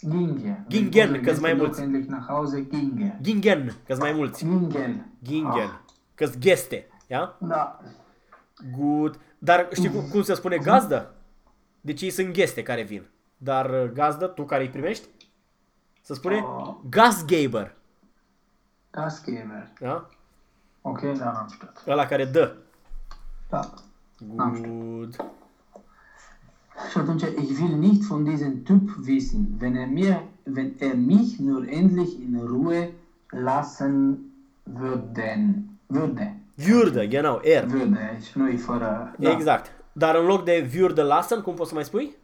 Speaker 2: Ginge.
Speaker 1: Gingen,
Speaker 2: Wenn
Speaker 1: că-s
Speaker 2: unsere
Speaker 1: mai
Speaker 2: Gäste
Speaker 1: mulți.
Speaker 2: doch endlich nach Hause ginge.
Speaker 1: Gingen, că mai mulți.
Speaker 2: Gingen.
Speaker 1: Gingen. că geste. Ia?
Speaker 2: Da.
Speaker 1: Good. Dar știi cum, cum se spune gazdă? Deci ei sunt gheste care vin. Dar uh, gazdă, tu care îi primești, se spune
Speaker 2: Oh.
Speaker 1: Gastgeber.
Speaker 2: Gastgeber.
Speaker 1: Da?
Speaker 2: Ok, da, n-am știut.
Speaker 1: Ăla care dă.
Speaker 2: Da. N-am știut.
Speaker 1: Good.
Speaker 2: Și atunci, ich will nicht von diesem Typ wissen, wenn er, mir, wenn er mich nur endlich in Ruhe lassen würden. Würde.
Speaker 1: Würde, genau, er.
Speaker 2: Würde, aici nu e fără... Da.
Speaker 1: Exact. Dar în loc de würde lassen, cum poți să mai spui?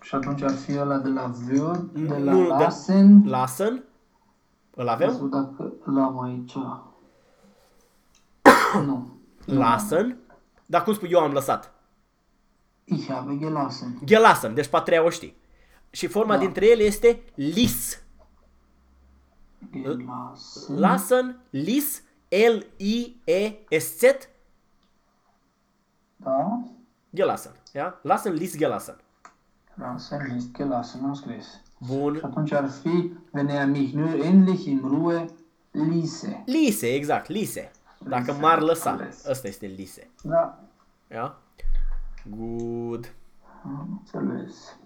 Speaker 2: Și atunci ar fi ăla de la würde, de la
Speaker 1: Nu, de-
Speaker 2: lassen.
Speaker 1: Lassen. Îl
Speaker 2: Nu
Speaker 1: avem?
Speaker 2: știu dacă l-am aici. nu.
Speaker 1: Lassen. Dar cum spui, eu am lăsat.
Speaker 2: Ich habe gelassen.
Speaker 1: Gelassen, deci pe a treia o știi. Și forma
Speaker 2: Da.
Speaker 1: dintre ele este lis.
Speaker 2: Gelassen.
Speaker 1: Lassen, lis, L-I-E-S-Z,
Speaker 2: Da.
Speaker 1: gelassen. Ja? Lassen, lis, gelassen.
Speaker 2: Lassen, list, gelassen, am scris.
Speaker 1: Bun.
Speaker 2: Și atunci ar fi, wenn er mich nur endlich in Ruhe ließe.
Speaker 1: Lise, exact, lise. Dacă
Speaker 2: Lise,
Speaker 1: m-ar lăsa.
Speaker 2: înțeles.
Speaker 1: Ăsta este lise.
Speaker 2: Da,
Speaker 1: Ja? Good.
Speaker 2: am înțeles.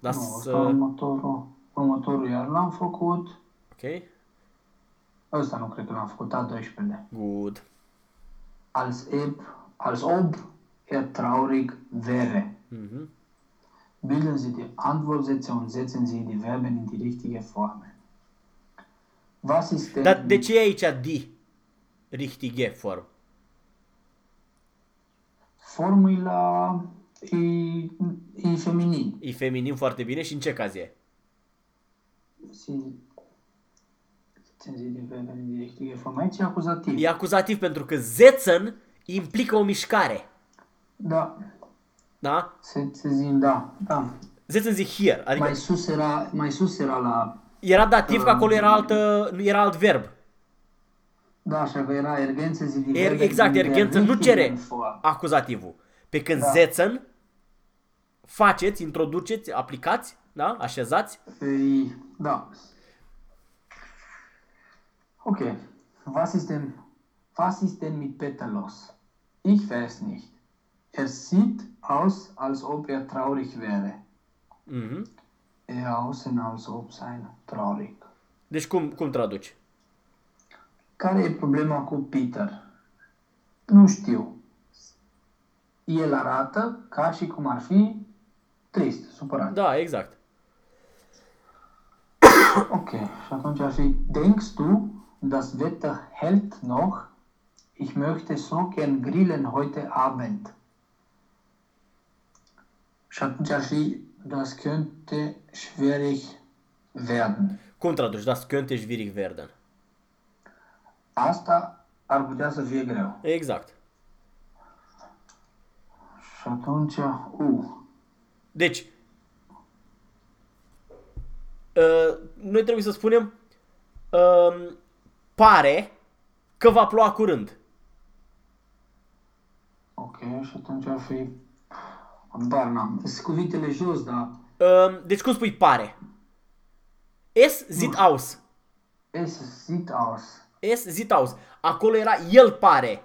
Speaker 1: Das,
Speaker 2: Nu, asta
Speaker 1: uh,
Speaker 2: următorul, următorul iar l-am făcut.
Speaker 1: Ok.
Speaker 2: Ăsta nu cred că l-am făcut, a 12
Speaker 1: Good.
Speaker 2: Als ob, als ob er traurig wäre.
Speaker 1: Mhm.
Speaker 2: Bilden Sie die Antwortsätze und setzen Sie die Verben in die richtige Form. Was ist denn
Speaker 1: Dar de ce e aici di? Richtige form.
Speaker 2: formula e, e feminin?
Speaker 1: E feminin foarte bine și în ce caz e?
Speaker 2: Sie setzen Sie die Verben in die richtige Form. Aici e acuzativ.
Speaker 1: E acuzativ pentru că setzen implică o mișcare.
Speaker 2: Da.
Speaker 1: Da?
Speaker 2: Setzen, da, da.
Speaker 1: Setzen sich hier. Adică
Speaker 2: Mai sus era, mai sus era la...
Speaker 1: era dativ că acolo era, altă, era alt verb.
Speaker 2: Da, așa că era ergențe zi de
Speaker 1: Er, exact, ergență nu cere acuzativul. Pe când
Speaker 2: Da.
Speaker 1: setzen, faceți, introduceți, aplicați, da? așezați.
Speaker 2: Ei, da. Ok. Was ist denn, was ist denn mit Peter los? Ich weiß nicht. Er sieht aus, als ob er traurig wäre.
Speaker 1: Mhm.
Speaker 2: Er aussehen, als ob sein traurig.
Speaker 1: Deci cum, cum traduci?
Speaker 2: Care e problema cu Peter? Nu știu. El arată ca și cum ar fi trist, supărat.
Speaker 1: Da, exact.
Speaker 2: Ok, și atunci ar fi, denkst du, das Wetter hält noch? Ich möchte so gern grillen heute Abend. Și atunci ar fi, das könnte schwierig werden.
Speaker 1: Cum traduci? Das könnte schwierig werden.
Speaker 2: Asta ar putea să fie greu.
Speaker 1: Exact.
Speaker 2: Și atunci, uh,
Speaker 1: Deci, uh, noi trebuie să spunem uh, pare că va ploua curând.
Speaker 2: ok, și atunci ar fi, bar n-am, sunt cuvintele jos, dar
Speaker 1: Uh, deci cum spui pare? Es sieht aus.
Speaker 2: es sieht aus.
Speaker 1: Es sieht aus. Acolo era el pare.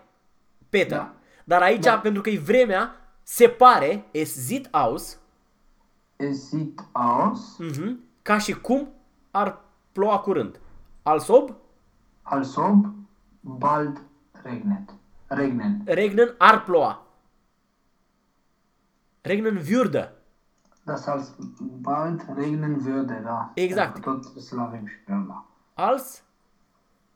Speaker 1: Peter.
Speaker 2: Da.
Speaker 1: Dar aici,
Speaker 2: Da.
Speaker 1: pentru că e vremea, se pare, es sieht aus,
Speaker 2: Es sieht aus,
Speaker 1: mhm, ca și cum ar ploua curând. Als ob,
Speaker 2: als ob bald regnet. Regnen.
Speaker 1: regnen, ar ploua. Regnen würde.
Speaker 2: Das als bald regnen würde, pe ăla.
Speaker 1: Als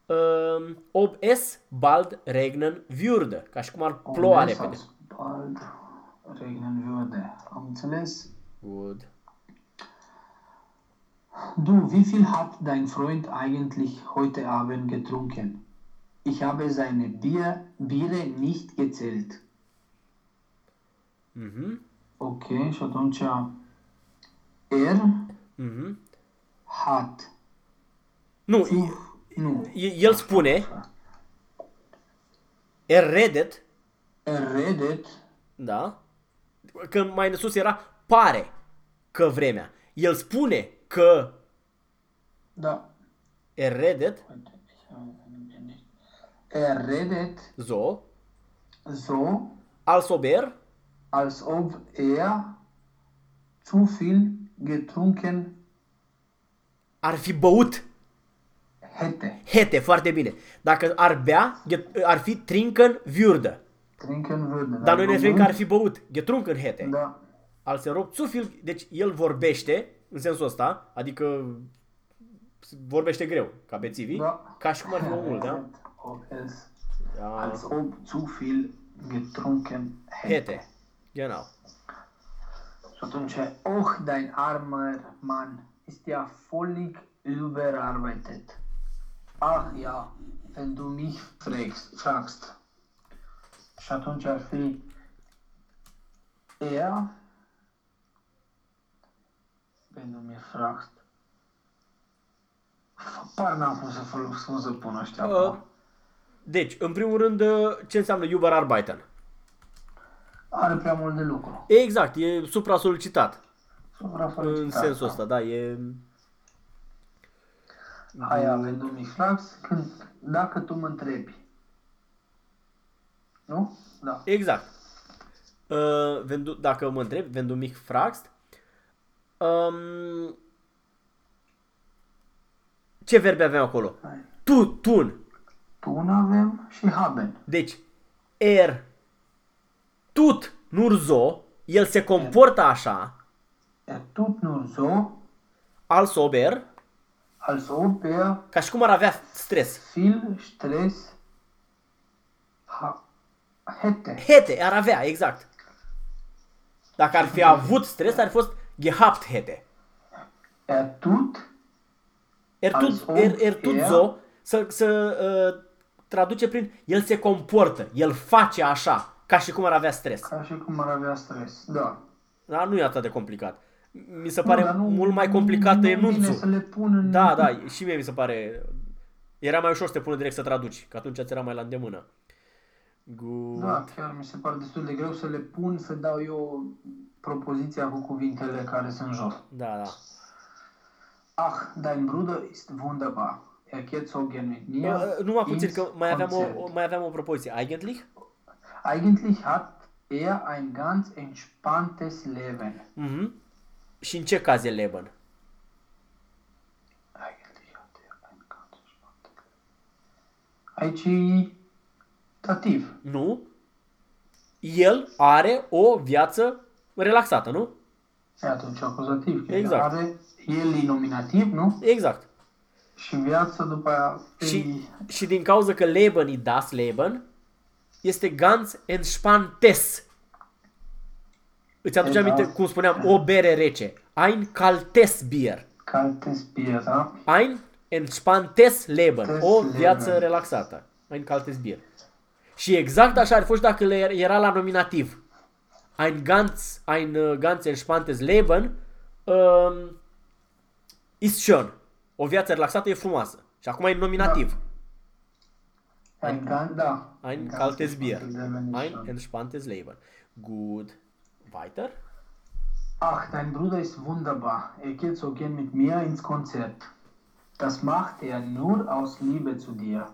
Speaker 1: um, ob es bald regnen würde. Ca și cum ar ploua
Speaker 2: Ob
Speaker 1: repede.
Speaker 2: als Bald regnen würde. Am înțeles?
Speaker 1: Good.
Speaker 2: Du, wie viel hat dein Freund eigentlich heute Abend getrunken? Ich habe seine Bier, Biere nicht gezählt.
Speaker 1: Mhm.
Speaker 2: Ok, și atunci er
Speaker 1: Mhm.
Speaker 2: hat.
Speaker 1: Nu,
Speaker 2: Uf, nu.
Speaker 1: e- el spune, er redet,
Speaker 2: Er redet
Speaker 1: da? Că mai sus era pare că vremea. El spune că
Speaker 2: Da.
Speaker 1: er redet,
Speaker 2: Er redet
Speaker 1: so,
Speaker 2: so,
Speaker 1: als ob er,
Speaker 2: als ob er zu viel getrunken
Speaker 1: ar fi băut
Speaker 2: hätte.
Speaker 1: hete, foarte bine. Dacă ar bea, get- ar fi trinken würde.
Speaker 2: Trinken würde.
Speaker 1: Dar noi ne referim că ar fi băut. Getrunken hete.
Speaker 2: Da.
Speaker 1: Al se rog, zu viel, deci el vorbește în sensul ăsta, adică vorbește greu, ca bețivii,
Speaker 2: Da.
Speaker 1: ca și cum ar fi mai mult, da?
Speaker 2: Ob es,
Speaker 1: da.
Speaker 2: als ob zu viel getrunken hätte.
Speaker 1: Hete. Genau.
Speaker 2: Și atunci, oh, dein armer Mann ist ja völlig überarbeitet. Ach ja, wenn du mich fragst. fragst. Și atunci ar fi er, wenn du mich fragst. Par n-am cum să folosesc, cum să pun ăștia
Speaker 1: Uh,
Speaker 2: acum.
Speaker 1: Deci, în primul rând, uh, ce înseamnă Überarbeiten?
Speaker 2: Are prea mult de lucru.
Speaker 1: Exact, e supra-solicitat.
Speaker 2: Supra-solicitat,
Speaker 1: În sensul
Speaker 2: da.
Speaker 1: ăsta, da, e...
Speaker 2: Aia, wenn du mich fragst, când, dacă tu mă întrebi. Nu? Da.
Speaker 1: Exact. Uh, wenn du, dacă mă întreb, wenn du mich fragst, um, Ce verbe avem acolo?
Speaker 2: Hai.
Speaker 1: Tu, tun.
Speaker 2: Tun avem și haben.
Speaker 1: Deci, er, tut, nurzo, el se comportă așa,
Speaker 2: Er tut nur so,
Speaker 1: als ob er,
Speaker 2: als ob er
Speaker 1: ca și cum ar avea stres.
Speaker 2: viel Stress ha hätte.
Speaker 1: Hete, ar avea, exact. Dacă ar fi avut stres, ar fi fost gehabt hete.
Speaker 2: Er tut
Speaker 1: Er tut,
Speaker 2: Als ob
Speaker 1: er, er tut
Speaker 2: er-
Speaker 1: zo, să, să uh, traduce prin el se comportă, el face așa, ca și cum ar avea stres.
Speaker 2: ca și cum ar avea stres. Da.
Speaker 1: Da, nu e atât de complicat. Mi se pare
Speaker 2: dar nu-
Speaker 1: mult mai complicat
Speaker 2: nu- nu vine
Speaker 1: enunțul.
Speaker 2: să le pun în...
Speaker 1: Da, da, și mie mi se pare... Era mai ușor să te pună direct să traduci, că atunci ți era mai la îndemână. Good.
Speaker 2: Da, chiar mi se pare destul de greu să le pun, să dau eu propoziția cu cuvintele care sunt jos.
Speaker 1: Da, da.
Speaker 2: Ach, dein Bruder ist wunderbar. Er geht so gern mit mir.
Speaker 1: Uh, numai puțin,
Speaker 2: ins
Speaker 1: că mai aveam,
Speaker 2: Konzert.
Speaker 1: o, mai aveam o propoziție. Eigentlich?
Speaker 2: Eigentlich hat er ein ganz entspanntes Leben.
Speaker 1: Mhm. Și în ce caz e Leben?
Speaker 2: Eigentlich hat er ein ganz entspanntes Leben. Aici e dativ.
Speaker 1: Nu? El are o viață relaxată, nu?
Speaker 2: E atunci acuzativ. că
Speaker 1: Exact.
Speaker 2: Are, el e nominativ, nu?
Speaker 1: Exact.
Speaker 2: Și viața după aia
Speaker 1: Și,
Speaker 2: e...
Speaker 1: și din cauza că Leben e das Leben, este ganz entspanntes. Îți aduce
Speaker 2: E
Speaker 1: aminte,
Speaker 2: das.
Speaker 1: cum spuneam, o bere rece. Ein kaltes Bier.
Speaker 2: Caltes bier, da?
Speaker 1: Ein entspanntes Leben.
Speaker 2: Des
Speaker 1: O
Speaker 2: Leben.
Speaker 1: viață relaxată. Ein kaltes Bier. Și exact așa ar fi și dacă le era la nominativ. Ein ganz, ein uh, ganz entspanntes Leben um, ist schön. O viață relaxată e frumoasă. Și acum e nominativ.
Speaker 2: Ein, gan, da.
Speaker 1: Ein
Speaker 2: ganz
Speaker 1: kaltes Bier.
Speaker 2: Leben
Speaker 1: Ein
Speaker 2: schon.
Speaker 1: entspanntes Leben. Gut. Weiter?
Speaker 2: Ach, dein Bruder ist wunderbar. Er geht so gern mit mir ins Konzert. Das macht er nur aus Liebe zu dir.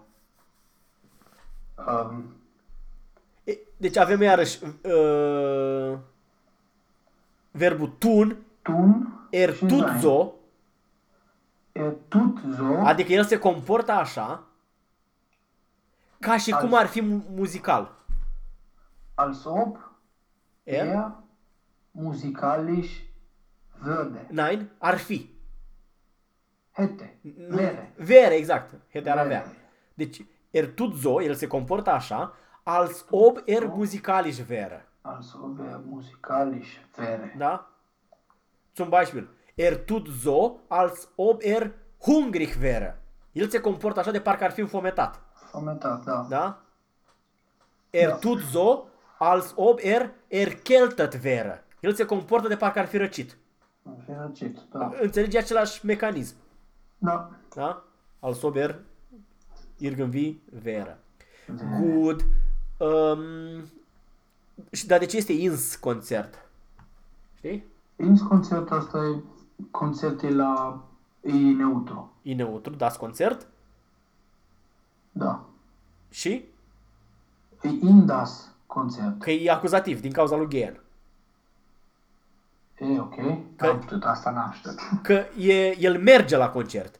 Speaker 2: Ähm,
Speaker 1: Deci avem iarăși uh, verbul tun,
Speaker 2: tun
Speaker 1: er
Speaker 2: Er tut so,
Speaker 1: adică el se comportă așa, ca și cum ar fi mu- muzical.
Speaker 2: als ob
Speaker 1: Er?
Speaker 2: er musikalisch würde.
Speaker 1: Nein, ar fi.
Speaker 2: Hätte.
Speaker 1: Nu-
Speaker 2: Wäre.
Speaker 1: Vere, exact. Hede ar
Speaker 2: Vere.
Speaker 1: avea. Deci, er tut so, el se comportă așa, als ob er musikalisch wäre.
Speaker 2: Als ob er musikalisch wäre.
Speaker 1: Da? Zum Beispiel, er tut so, als ob er hungrig wäre. El se comportă așa de parcă ar fi înfometat.
Speaker 2: Fomentat, da.
Speaker 1: Da? Er
Speaker 2: Da.
Speaker 1: tut so, als ob er erkältet wäre. El se comportă de parcă ar fi răcit.
Speaker 2: Fericit, da.
Speaker 1: Înțelege același mecanism.
Speaker 2: Da.
Speaker 1: Da? Als ob er irgendwie wäre. Good. Um, și dar de ce este ins concert? Știi?
Speaker 2: Ins concert asta e concert e la e neutru.
Speaker 1: E neutru, das concert.
Speaker 2: Da.
Speaker 1: Și
Speaker 2: E in das concert.
Speaker 1: că e acuzativ din cauza lui Ghean.
Speaker 2: E ok.
Speaker 1: Că-
Speaker 2: Am putut asta n-am știut.
Speaker 1: Că e, el merge la concert.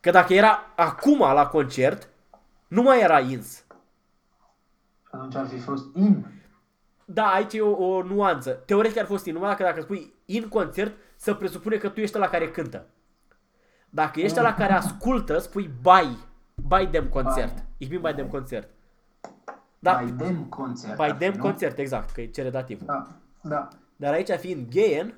Speaker 1: Că dacă era acum la concert, nu mai era ins.
Speaker 2: Atunci ar fi fost in.
Speaker 1: Da, aici e o, o nuanță. Teoretic ar fost in, numai dacă, dacă spui in concert, să presupune că tu ești la care cântă. Dacă ești la care ascultă, spui by. By dem concert.
Speaker 2: By.
Speaker 1: Ich bin by dem concert. Da,
Speaker 2: By dem concert.
Speaker 1: by
Speaker 2: ar fi,
Speaker 1: dem
Speaker 2: nu?
Speaker 1: concert, exact, că e cere dativul.
Speaker 2: Da. Da.
Speaker 1: Dar aici fiind gehen,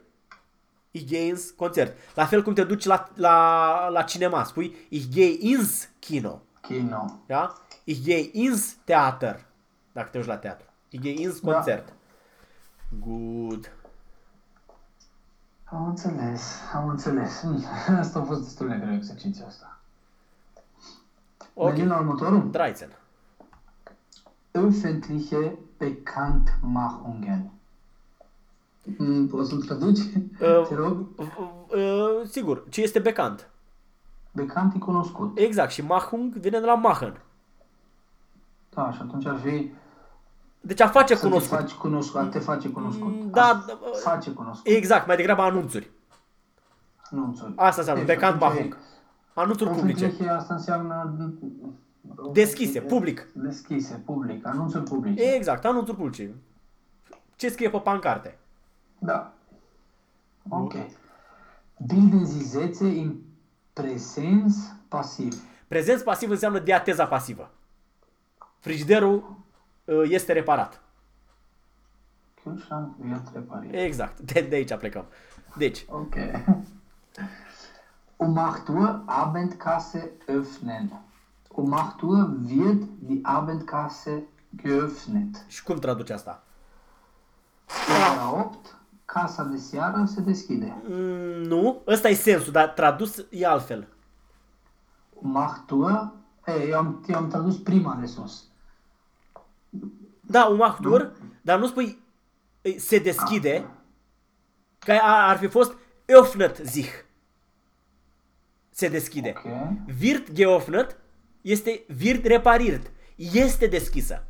Speaker 1: ich gehe ins concert. La fel cum te duci la, la, la cinema, spui ich gehe ins kino.
Speaker 2: Kino.
Speaker 1: Da? Ich gehe ins Theater. Dacă te duci la teatru. Ich gehe ins
Speaker 2: Da.
Speaker 1: concert. Good.
Speaker 2: Am înțeles. Am înțeles. Mm, Asta a fost destul de greu exercițiul ăsta.
Speaker 1: Ok.
Speaker 2: Mergem la următorul.
Speaker 1: Dreizen.
Speaker 2: Öffentliche Bekanntmachungen. Mm, Poți să-l traduci?
Speaker 1: Uh,
Speaker 2: Te rog.
Speaker 1: Uh, sigur, ce este becant?
Speaker 2: Bekannt e cunoscut.
Speaker 1: Exact, și Machung vine de la Machen.
Speaker 2: Da, și atunci ar fi
Speaker 1: Deci a face
Speaker 2: să te
Speaker 1: cunoscut.
Speaker 2: faci cunoscut, a te face cunoscut.
Speaker 1: Da,
Speaker 2: A
Speaker 1: da,
Speaker 2: face cunoscut.
Speaker 1: Exact, mai degrabă anunțuri.
Speaker 2: Anunțuri.
Speaker 1: Asta înseamnă
Speaker 2: Deci,
Speaker 1: Bekannt
Speaker 2: atunci
Speaker 1: Machung.
Speaker 2: e
Speaker 1: Anunțuri publice.
Speaker 2: Öffentliche asta înseamnă...
Speaker 1: Deschise, public.
Speaker 2: Deschise, public, anunțuri publice.
Speaker 1: Exact, anunțuri publice. Ce scrie pe pancarte?
Speaker 2: Da. Ok. Bilden Sie Sätze in Präsens passiv.
Speaker 1: Prezenț pasiv înseamnă diateza pasivă. Frigiderul uh, este reparat.
Speaker 2: Kühlschrank wird repariert.
Speaker 1: Exact, de, de aici plecăm. Deci,
Speaker 2: Ok. Um 8 Uhr Abendkasse öffnen. Um 8 Uhr wird die Abendkasse geöffnet.
Speaker 1: și cum traduce asta?
Speaker 2: La ora 8, casa de seară se deschide.
Speaker 1: Mm, nu, ăsta e sensul, dar tradus e altfel.
Speaker 2: Um 8 Uhr, ei, eu am, eu am tradus prima de sus.
Speaker 1: Da, un mahtur, dar nu spui e, se deschide, că a- ar fi fost öffnet sich. Se deschide.
Speaker 2: Ok.
Speaker 1: Wird geöffnet este wird repariert. Este deschisă.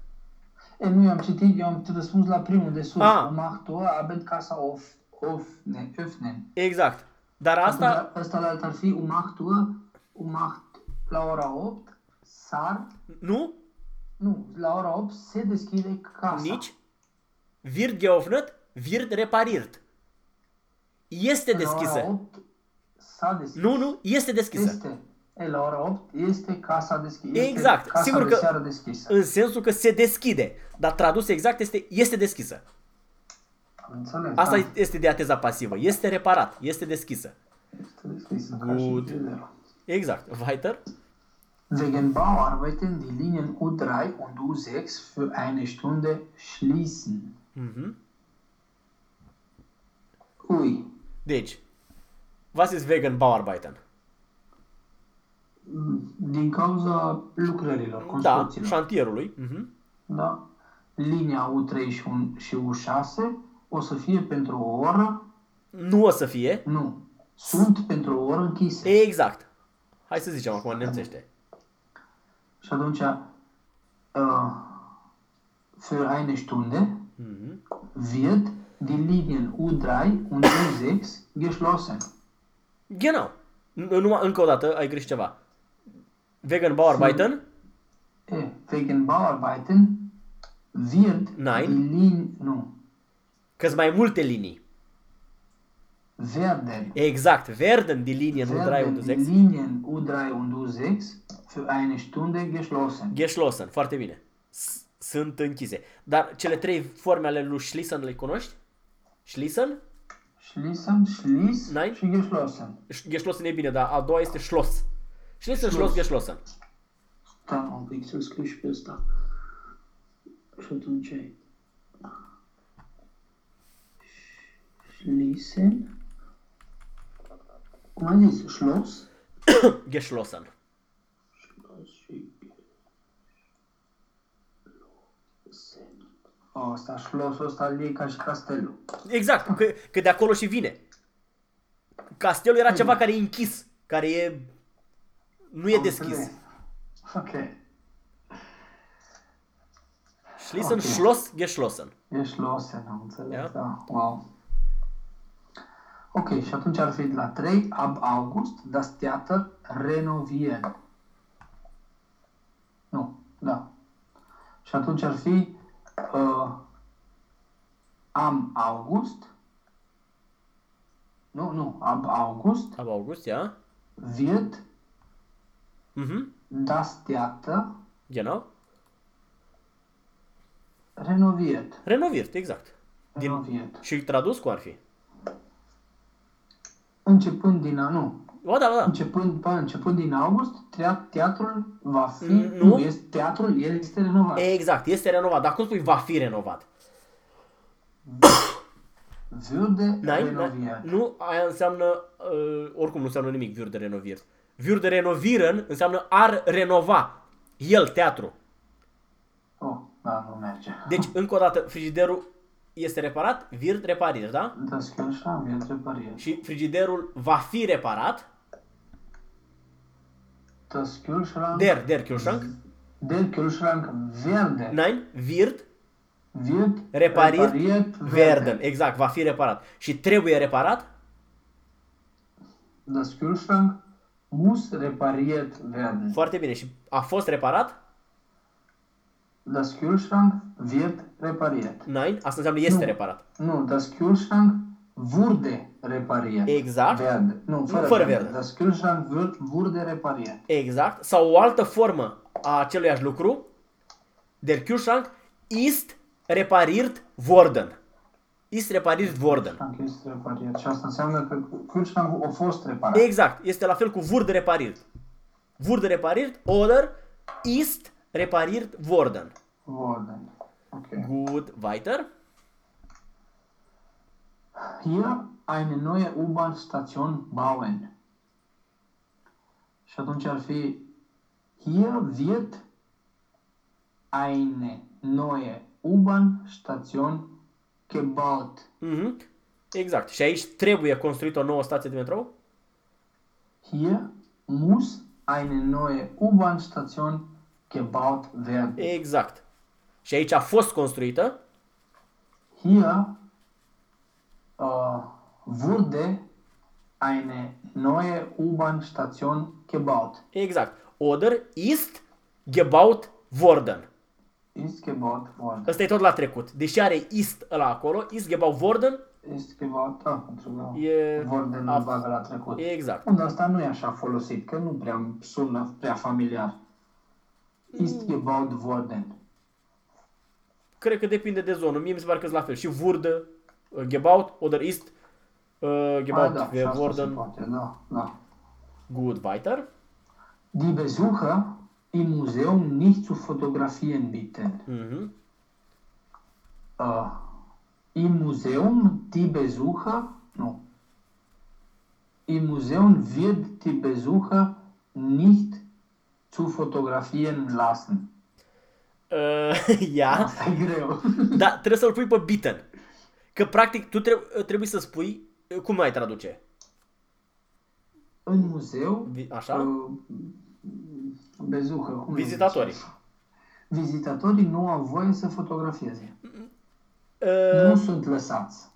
Speaker 2: E, nu, eu am citit, eu am răspuns la primul de sus.
Speaker 1: Ah.
Speaker 2: Um 8 Uhr Abendkassa off, öffnen. öffnen.
Speaker 1: Exact. Dar asta,
Speaker 2: Atunci, ăsta la alt ar fi um 8 Uhr, um 8, la ora 8, sar,
Speaker 1: nu?
Speaker 2: Nu, la ora 8 se deschide casa.
Speaker 1: Nici. Wird geöffnet, wird repariert. Este
Speaker 2: La ora
Speaker 1: deschisă.
Speaker 2: 8 s-a deschis.
Speaker 1: Nu, nu, este deschisă.
Speaker 2: Este. E, la ora 8 este casa deschisă.
Speaker 1: Exact.
Speaker 2: Casa
Speaker 1: Sigur
Speaker 2: de
Speaker 1: că-
Speaker 2: seară deschisă.
Speaker 1: În sensul că se deschide. Dar tradus exact este este deschisă.
Speaker 2: Am înțeles.
Speaker 1: Asta
Speaker 2: da.
Speaker 1: este diateza pasivă. Este reparat. Este deschisă.
Speaker 2: Este deschisă. ca și
Speaker 1: Good.
Speaker 2: frigiderul.
Speaker 1: Exact. Weiter.
Speaker 2: Wegen Bauarbeiten die Linien U3 und U6 für eine Stunde schließen.
Speaker 1: Mhm.
Speaker 2: Ui.
Speaker 1: Deci, was ist wegen Bauarbeiten?
Speaker 2: Din cauza lucrărilor,
Speaker 1: Da,
Speaker 2: construcțiilor.
Speaker 1: șantierului. Mhm.
Speaker 2: Da. Linia U3 și, un, și U6 o să fie pentru o oră,
Speaker 1: Nu o să fie.
Speaker 2: nu, sunt pentru o oră închise.
Speaker 1: Exact. Hai să zicem acum în nemțește.
Speaker 2: Și atunci, uh, für eine Stunde
Speaker 1: Mhm.
Speaker 2: wird die Linien U3 und U6 geschlossen.
Speaker 1: Genau. N- Numai încă o dată ai greșit ceva. Wegen Bauarbeiten?
Speaker 2: E, wegen Bauarbeiten wird
Speaker 1: Nein.
Speaker 2: die Linie, nu,
Speaker 1: că mai multe linii.
Speaker 2: Werden,
Speaker 1: Exact. Werden die Linien U3
Speaker 2: werden
Speaker 1: und
Speaker 2: die
Speaker 1: U6
Speaker 2: Linien U3 und U6 für eine Stunde geschlossen.
Speaker 1: geschlossen. Foarte bine. S- Sunt închise. Dar cele trei forme ale lui Schließen le cunoști? Schließen?
Speaker 2: Schließen, Schließ
Speaker 1: Nein.
Speaker 2: și geschlossen.
Speaker 1: Geschlossen e bine, dar a doua este Schloss. Schließen, Schloss,
Speaker 2: Schloss.
Speaker 1: geschlossen.
Speaker 2: Stai un pic să scriu și pe ăsta. Și atunci e Schließen. Cum ai zis? Schloss?
Speaker 1: Geschlossen.
Speaker 2: Schloss și Geschlossen. O, ăsta, Schlossul ăsta e ca și castelul.
Speaker 1: Exact, că, că de acolo și vine. Castelul era ceva care e închis, care e... Nu e
Speaker 2: Am
Speaker 1: deschis.
Speaker 2: înțeles. Ok.
Speaker 1: Schließen,
Speaker 2: Ok.
Speaker 1: Schloss, geschlossen.
Speaker 2: Geschlossen, am înțeles,
Speaker 1: Ja.
Speaker 2: da. Wow. Ok, și atunci ar fi la 3, ab August, das Theater renovieren. Nu, da. Și atunci ar fi uh, am August, nu, nu, ab August
Speaker 1: Ab August, ja?
Speaker 2: wird
Speaker 1: Mhm.
Speaker 2: das Theater
Speaker 1: Genau.
Speaker 2: renoviert.
Speaker 1: Renoviert, exact. Din...
Speaker 2: Renoviert.
Speaker 1: Și tradus cum ar fi?
Speaker 2: Începând din, a- nu,
Speaker 1: O, da, da.
Speaker 2: Începând, bă, începând din august, trea- teatrul va fi...
Speaker 1: Nu.
Speaker 2: Nu, este, teatrul este renovat.
Speaker 1: Exact, este renovat. Dar cum spui va fi renovat?
Speaker 2: Würde
Speaker 1: Nein,
Speaker 2: renoviert.
Speaker 1: nu, aia înseamnă, uh, oricum nu înseamnă nimic, würde renoviert. Würde renovieren înseamnă ar renova. El, teatru.
Speaker 2: Oh, da, nu merge.
Speaker 1: Deci, încă o dată, frigiderul este reparat, wird repariert, da?
Speaker 2: Das Kühlschrank wird repariert.
Speaker 1: Și frigiderul va fi reparat,
Speaker 2: Das Kühlschrank...
Speaker 1: der, der Kühlschrank,
Speaker 2: Der Kühlschrank werde...
Speaker 1: nein, wird
Speaker 2: Wird
Speaker 1: repariert,
Speaker 2: repariert
Speaker 1: werden. Exact, va fi reparat. Și trebuie reparat,
Speaker 2: Das Kühlschrank muss repariert werden.
Speaker 1: Foarte bine. Și a fost reparat?
Speaker 2: Das Kühlschrank wird repariert.
Speaker 1: Nein. Asta înseamnă este
Speaker 2: Nu.
Speaker 1: reparat.
Speaker 2: Nu, das Kühlschrank wurde repariert.
Speaker 1: Exact.
Speaker 2: Verde. Nu, fără,
Speaker 1: fără
Speaker 2: verde.
Speaker 1: verde.
Speaker 2: Das Kühlschrank wird, wurde repariert.
Speaker 1: Exact. Sau o altă formă a aceluiași lucru. Der Kühlschrank ist repariert worden. Ist repariert worden.
Speaker 2: Kühlschrank este repariert. Și asta înseamnă că Kühlschrankul a fost reparat.
Speaker 1: Exact. Este la fel cu wurde repariert. Wurde repariert oder ist repariert worden.
Speaker 2: Worden. Ok.
Speaker 1: Gut, weiter.
Speaker 2: Hier eine neue U-Bahn-Station bauen. Și atunci ar fi Hier wird eine neue U-Bahn-Station gebaut.
Speaker 1: Mhm. Exact. Și aici trebuie construită o nouă stație de metrou?
Speaker 2: Hier muss eine neue U-Bahn-Station gebaut werden.
Speaker 1: Exact. Și aici a fost construită?
Speaker 2: Hier äh, wurde eine neue U-Bahn-Station gebaut.
Speaker 1: Exact. Oder ist gebaut worden.
Speaker 2: Ist gebaut worden.
Speaker 1: Ăsta e tot la trecut. Deși are ist ăla acolo, ist gebaut worden,
Speaker 2: Ist gebaut, da, pentru că
Speaker 1: E-
Speaker 2: worden
Speaker 1: a-
Speaker 2: îl bagă la trecut.
Speaker 1: exact.
Speaker 2: Unde asta nu e așa folosit, că nu prea sună prea familiar. Ist gebaut worden.
Speaker 1: Cred că depinde de zonă. Mie mi se pare că la fel. Și wurde, uh, gebaut, oder ist uh, gebaut
Speaker 2: Ah, da, și asta se
Speaker 1: worden.
Speaker 2: poate, da, da.
Speaker 1: Gut, weiter.
Speaker 2: Die Besucher im Museum nicht zu fotografieren bitten.
Speaker 1: Mhm.
Speaker 2: Äh, Im Museum die Besucher, no. Im Museum wird die Besucher nicht zu fotografieren lassen.
Speaker 1: Uh, ia.
Speaker 2: Asta e greu.
Speaker 1: Da, trebuie să-l pui pe bitten. Că practic tu trebuie, trebuie să spui, uh, cum mai traduce?
Speaker 2: În muzeu,
Speaker 1: Vi- Așa?
Speaker 2: uh, Besucher, cum le
Speaker 1: Vizitatorii.
Speaker 2: zice? Vizitatorii nu au voie să fotografieze.
Speaker 1: Uh,
Speaker 2: Nu sunt lăsați.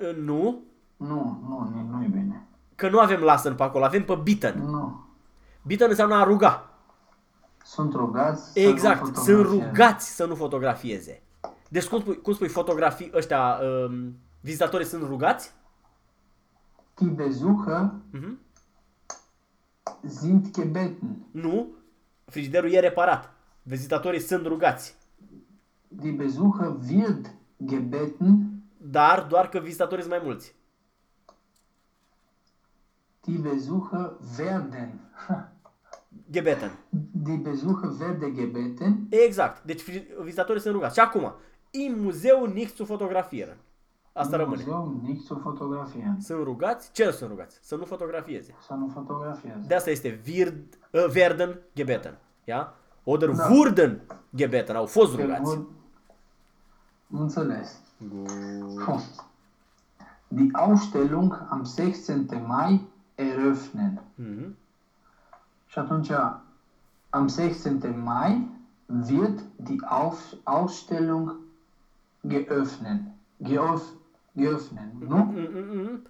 Speaker 1: uh, nu,
Speaker 2: Nu, nu, nu, nu e bine.
Speaker 1: că nu avem lassen pe acolo, avem pe bitten.
Speaker 2: Nu.
Speaker 1: Bitten înseamnă a ruga.
Speaker 2: Sunt rugați să
Speaker 1: Exact,
Speaker 2: nu
Speaker 1: sunt
Speaker 2: fotografieze.
Speaker 1: rugați să nu fotografieze. Deci cum spui, cum spui fotografii ăștia, um, vizitatorii sunt rugați?
Speaker 2: Die Besucher
Speaker 1: Mhm.
Speaker 2: sind gebeten.
Speaker 1: Nu, frigiderul e reparat. Vizitatorii sunt rugați.
Speaker 2: Die Besucher wird gebeten,
Speaker 1: Dar doar că vizitatorii sunt mai mulți.
Speaker 2: die Besucher werden.
Speaker 1: Gebeten.
Speaker 2: Die Besucher werden gebeten,
Speaker 1: Exact. Deci fri- vizitatorii sunt rugați. Și acum, în muzeu nicht zu fotografieren. Asta
Speaker 2: im
Speaker 1: rămâne.
Speaker 2: Museum nicht zu fotografieren.
Speaker 1: Sunt rugați? Ce sunt rugați? Să nu fotografieze.
Speaker 2: Să nu fotografieze.
Speaker 1: De asta este wird, uh, werden gebeten. Ja? Oder
Speaker 2: Da.
Speaker 1: wurden gebeten. Au fost rugați.
Speaker 2: Bun. Înțeles.
Speaker 1: Gut.
Speaker 2: Die Ausstellung am 16. Mai eröffnen.
Speaker 1: Mhm.
Speaker 2: Și atunci, am 16. Mai wird die Auf Ausstellung geöffnet. Geöff geöffnet, nu?
Speaker 1: Mm, mm, mm.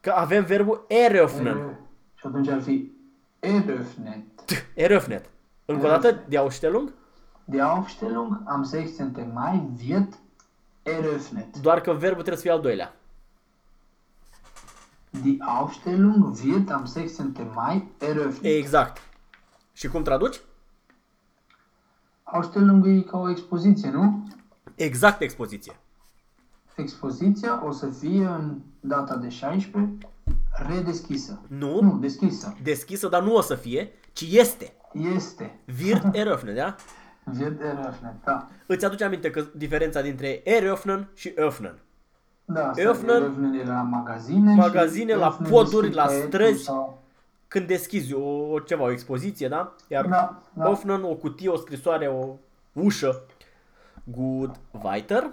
Speaker 1: Că avem verbul eröffnen.
Speaker 2: Erö- Și atunci ar fi eröffnet.
Speaker 1: Eröffnet. Încă o dată, die Ausstellung,
Speaker 2: Die Aufstellung am 16. Mai wird eröffnet.
Speaker 1: doar că verbul trebuie să fie al doilea.
Speaker 2: Die Aufstellung wird am 16. Mai eröffnet.
Speaker 1: Exact. Și cum traduci?
Speaker 2: Ausstellung e ca o expoziție, nu?
Speaker 1: Exact expoziție.
Speaker 2: Expoziția o să fie în data de 16 redeschisă.
Speaker 1: Nu,
Speaker 2: Nu, deschisă.
Speaker 1: deschisă, dar nu o să fie, ci este.
Speaker 2: Este.
Speaker 1: Wird eröffnet, da?
Speaker 2: Wird eröffnet, da.
Speaker 1: Îți aduce aminte că diferența dintre eröffnen și öffnen.
Speaker 2: Da, asta
Speaker 1: Öffnen-
Speaker 2: eröffnen e la magazine.
Speaker 1: Magazine,
Speaker 2: și
Speaker 1: la
Speaker 2: öffnen
Speaker 1: poduri,
Speaker 2: deschid
Speaker 1: la
Speaker 2: caietul
Speaker 1: străzi.
Speaker 2: Sau...
Speaker 1: Când deschizi o, o ceva, o expoziție, da? Iar
Speaker 2: Da, da.
Speaker 1: öffnen, o cutie, o scrisoare, o ușă. Gut, weiter.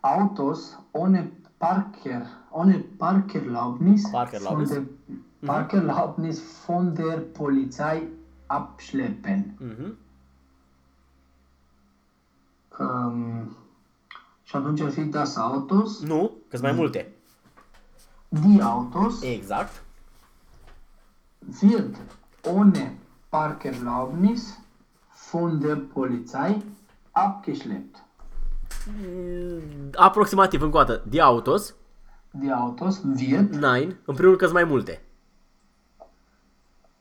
Speaker 2: Autos ohne Parker, ohne Parkerlaubnis,
Speaker 1: Parkerlaubnis.
Speaker 2: Von der, Parkerlaubnis von der Polizei abschleppen.
Speaker 1: Mhm.
Speaker 2: Um, și atunci ar fi das Autos,
Speaker 1: Nu, că mai multe.
Speaker 2: die Autos
Speaker 1: Exact.
Speaker 2: wird ohne Parkerlaubnis von der Polizei abgeschleppt.
Speaker 1: Aproximativ încă o dată. Die Autos.
Speaker 2: Die Autos wird,
Speaker 1: Nein. În primul rând că mai multe.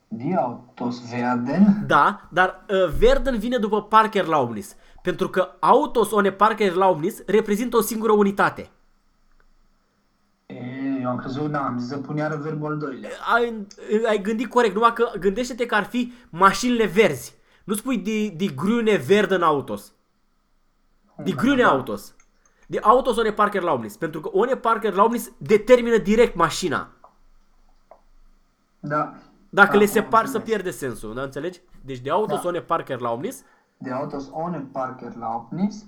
Speaker 2: die Autos werden,
Speaker 1: Da, dar uh, Verden vine după Parkerlaubnis. Pentru că Autos ohne Parkerlaubnis reprezintă o singură unitate.
Speaker 2: e, eu am crezut, da, am zis să pun iară verbul al doilea.
Speaker 1: ai, ai gândit corect, numai că gândește-te că ar fi mașinile verzi. Nu spui de, de grüne Verden Autos. De grüne Autos. De Autos ohne Parkerlaubnis. Pentru că ohne Parkerlaubnis determină direct mașina.
Speaker 2: Da.
Speaker 1: Dacă
Speaker 2: Da,
Speaker 1: le
Speaker 2: am
Speaker 1: separ să
Speaker 2: înțeles.
Speaker 1: pierde sensul, da înțelegi? Deci de Autos
Speaker 2: Da.
Speaker 1: ohne Parkerlaubnis,
Speaker 2: Die Autos ohne Parkerlaubnis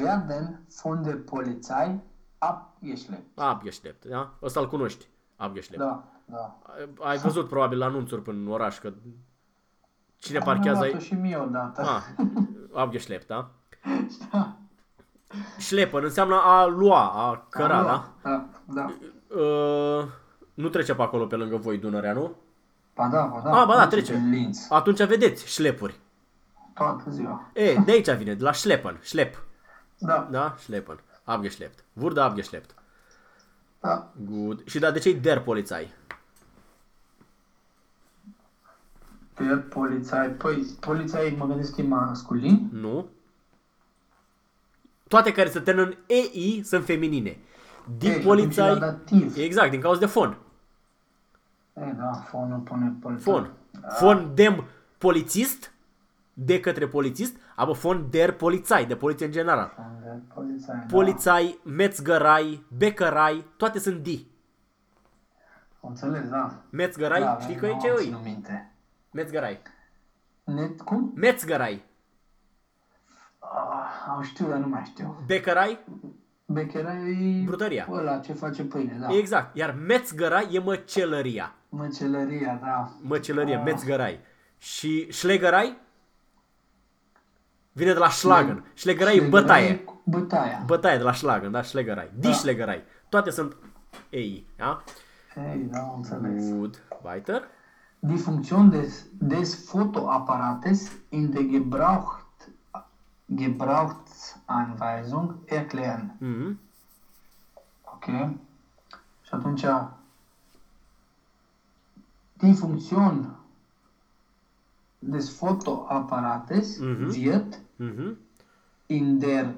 Speaker 2: werden von der Polizei abgeschleppt.
Speaker 1: abgeschleppt, da? Ăsta îl cunoști. Abgeschleppt.
Speaker 2: Da, da.
Speaker 1: Ai văzut probabil anunțuri până în oraș că cine
Speaker 2: Am
Speaker 1: parchează
Speaker 2: luat-o
Speaker 1: aici?
Speaker 2: și mie odată.
Speaker 1: Ah, abgeschleppt, da?
Speaker 2: da.
Speaker 1: Schleppen înseamnă a lua, a căra,
Speaker 2: Am
Speaker 1: da?
Speaker 2: luat. Da, da.
Speaker 1: Uh, nu trece pe acolo pe lângă voi Dunărea, nu?
Speaker 2: Ba da, ba da.
Speaker 1: Ah, ba da,
Speaker 2: Trece
Speaker 1: trece.
Speaker 2: prin Linz.
Speaker 1: Atunci vedeți șlepuri.
Speaker 2: Toată ziua.
Speaker 1: E, de aici vine, de la schleppen, schlepp.
Speaker 2: Da,
Speaker 1: Da? Schleppen. Abgeschleppt. Wurde abgeschleppt.
Speaker 2: da.
Speaker 1: Good. Și da, de ce der Polizei?
Speaker 2: Der Polizei. Păi, polițai mă gândesc că e masculin.
Speaker 1: Nu? Toate care se termină în EI sunt feminine. Din
Speaker 2: Ei,
Speaker 1: Polizei...
Speaker 2: atunci e la dativ.
Speaker 1: Exact, din cauza de fon.
Speaker 2: E, da, fonul pune polițai.
Speaker 1: Fon. Fon dem polițist, de către polițist, apă fon der Polizei, de poliție în general.
Speaker 2: Fon de polițai, da.
Speaker 1: Polițai, metzgărai, becărai, toate sunt di.
Speaker 2: Înțeles, da.
Speaker 1: Metzgărai,
Speaker 2: da,
Speaker 1: știi că
Speaker 2: nu
Speaker 1: e ce
Speaker 2: am
Speaker 1: îi?
Speaker 2: ținut minte.
Speaker 1: Metzgărai.
Speaker 2: Net, cum?
Speaker 1: Metzgărai.
Speaker 2: Ah, am știu, dar nu mai știu.
Speaker 1: Becărai,
Speaker 2: Bechera e
Speaker 1: Brutăria.
Speaker 2: ăla ce face pâine, da.
Speaker 1: exact. Iar metzgărai e măcelăria.
Speaker 2: Măcelăria, da.
Speaker 1: Măcelărie,
Speaker 2: Ah.
Speaker 1: metzgărai. Și șlegărai vine de la schlagen. Șlegărai e bătaie.
Speaker 2: Bătaia.
Speaker 1: Bătaie de la schlagen, da? Șlegărai.
Speaker 2: Da.
Speaker 1: Die șlegărai. Toate sunt ei, da?
Speaker 2: Ei, da, am înțeles.
Speaker 1: Good. Weiter.
Speaker 2: Die Funktion des, des Fotoapparates in der Gebraucht, Gebrauchsanweisung erklären.
Speaker 1: Mhm.
Speaker 2: Ok? Și atunci, die Funktion des Fotoapparates
Speaker 1: Mhm.
Speaker 2: wird
Speaker 1: Mhm.
Speaker 2: in der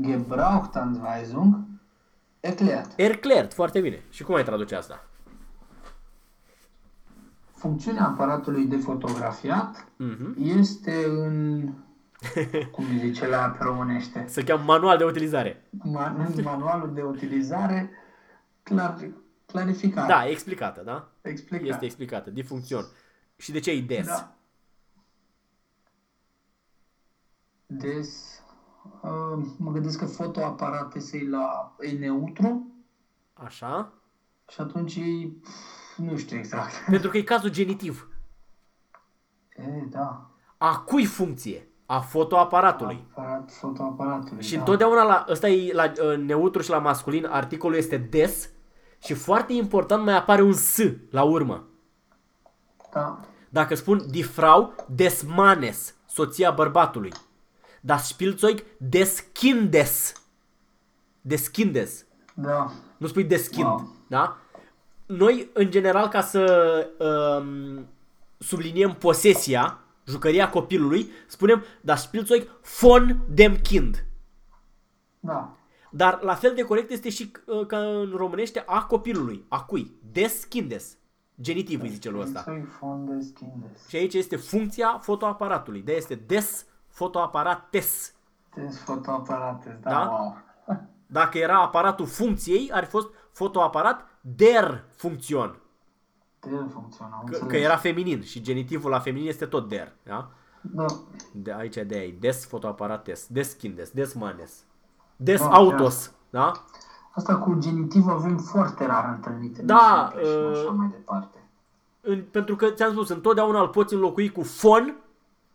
Speaker 2: Gebrauchsanweisung erklärt.
Speaker 1: Erklärt, foarte bine. Și cum ai traduce asta?
Speaker 2: Funcțiunea aparatului de fotografiat
Speaker 1: Mhm.
Speaker 2: este în, cum îi zice la pe românește,
Speaker 1: Se cheamă manual de utilizare.
Speaker 2: ma- în manualul de utilizare clar, clarificat,
Speaker 1: Da, e explicată, da?
Speaker 2: explicat.
Speaker 1: Este explicată, de funcțion. Și de ce e des?
Speaker 2: Da. Des, uh, mă gândesc că fotoaparate se la e neutru
Speaker 1: Așa?
Speaker 2: și atunci e, nu știu exact.
Speaker 1: Pentru că e cazul genitiv.
Speaker 2: E, da.
Speaker 1: A cui funcție? A fotoaparatului.
Speaker 2: Aparat, fotoaparatului.
Speaker 1: Și
Speaker 2: da.
Speaker 1: întotdeauna la, ăsta e la uh, neutru și la masculin, articolul este des și foarte important mai apare un s la urmă.
Speaker 2: Da.
Speaker 1: Dacă spun die Frau des Mannes, soția bărbatului. Das Spielzeug des Kindes. Des Kindes.
Speaker 2: Da.
Speaker 1: Nu spui des Kind,
Speaker 2: Wow.
Speaker 1: da? Noi, în general, ca să um, subliniem posesia, jucăria copilului, spunem das Spielzeug von dem Kind.
Speaker 2: Da.
Speaker 1: Dar la fel de corect este și uh, ca în românește a copilului, a cui, des kindes. Genitiv îi zice lui ăsta.
Speaker 2: Sui fondes kindes.
Speaker 1: Și aici este funcția fotoaparatului. De este des fotoaparates.
Speaker 2: Des fotoaparate, da,
Speaker 1: Da?
Speaker 2: wow.
Speaker 1: Dacă era aparatul funcției, ar fi fost fotoaparat der funcțion.
Speaker 2: Der funcționa,
Speaker 1: Că, că era feminin și genitivul la feminin este tot der. Da?
Speaker 2: Da.
Speaker 1: De aici de aici. Des fotoaparates, des kindes, des manes. Des
Speaker 2: Ah,
Speaker 1: autos. Da?
Speaker 2: Asta cu genitiv avem foarte rar întâlnit în
Speaker 1: Da,
Speaker 2: exemple și
Speaker 1: uh,
Speaker 2: așa mai departe.
Speaker 1: În, pentru că ți-am spus, întotdeauna îl poți înlocui cu fon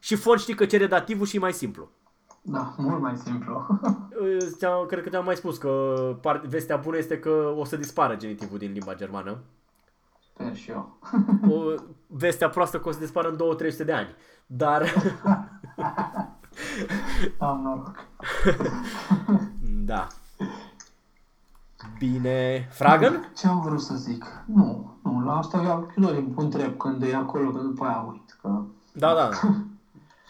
Speaker 1: și fon știi că cere dativul și e mai simplu.
Speaker 2: Da, mult mai simplu.
Speaker 1: Uh, Ți-am, cred că te-am mai spus că par, vestea bună este că o să dispară genitivul din limba germană.
Speaker 2: Sper și eu.
Speaker 1: O, vestea proastă că o să dispară în 2-300 de ani. Dar,
Speaker 2: Am noroc.
Speaker 1: da. Bine. Fragan?
Speaker 2: Ce am vrut să zic? Nu, nu, la asta eu doar îmi pun întreb când e acolo, că după aia uit. Că...
Speaker 1: Da, da.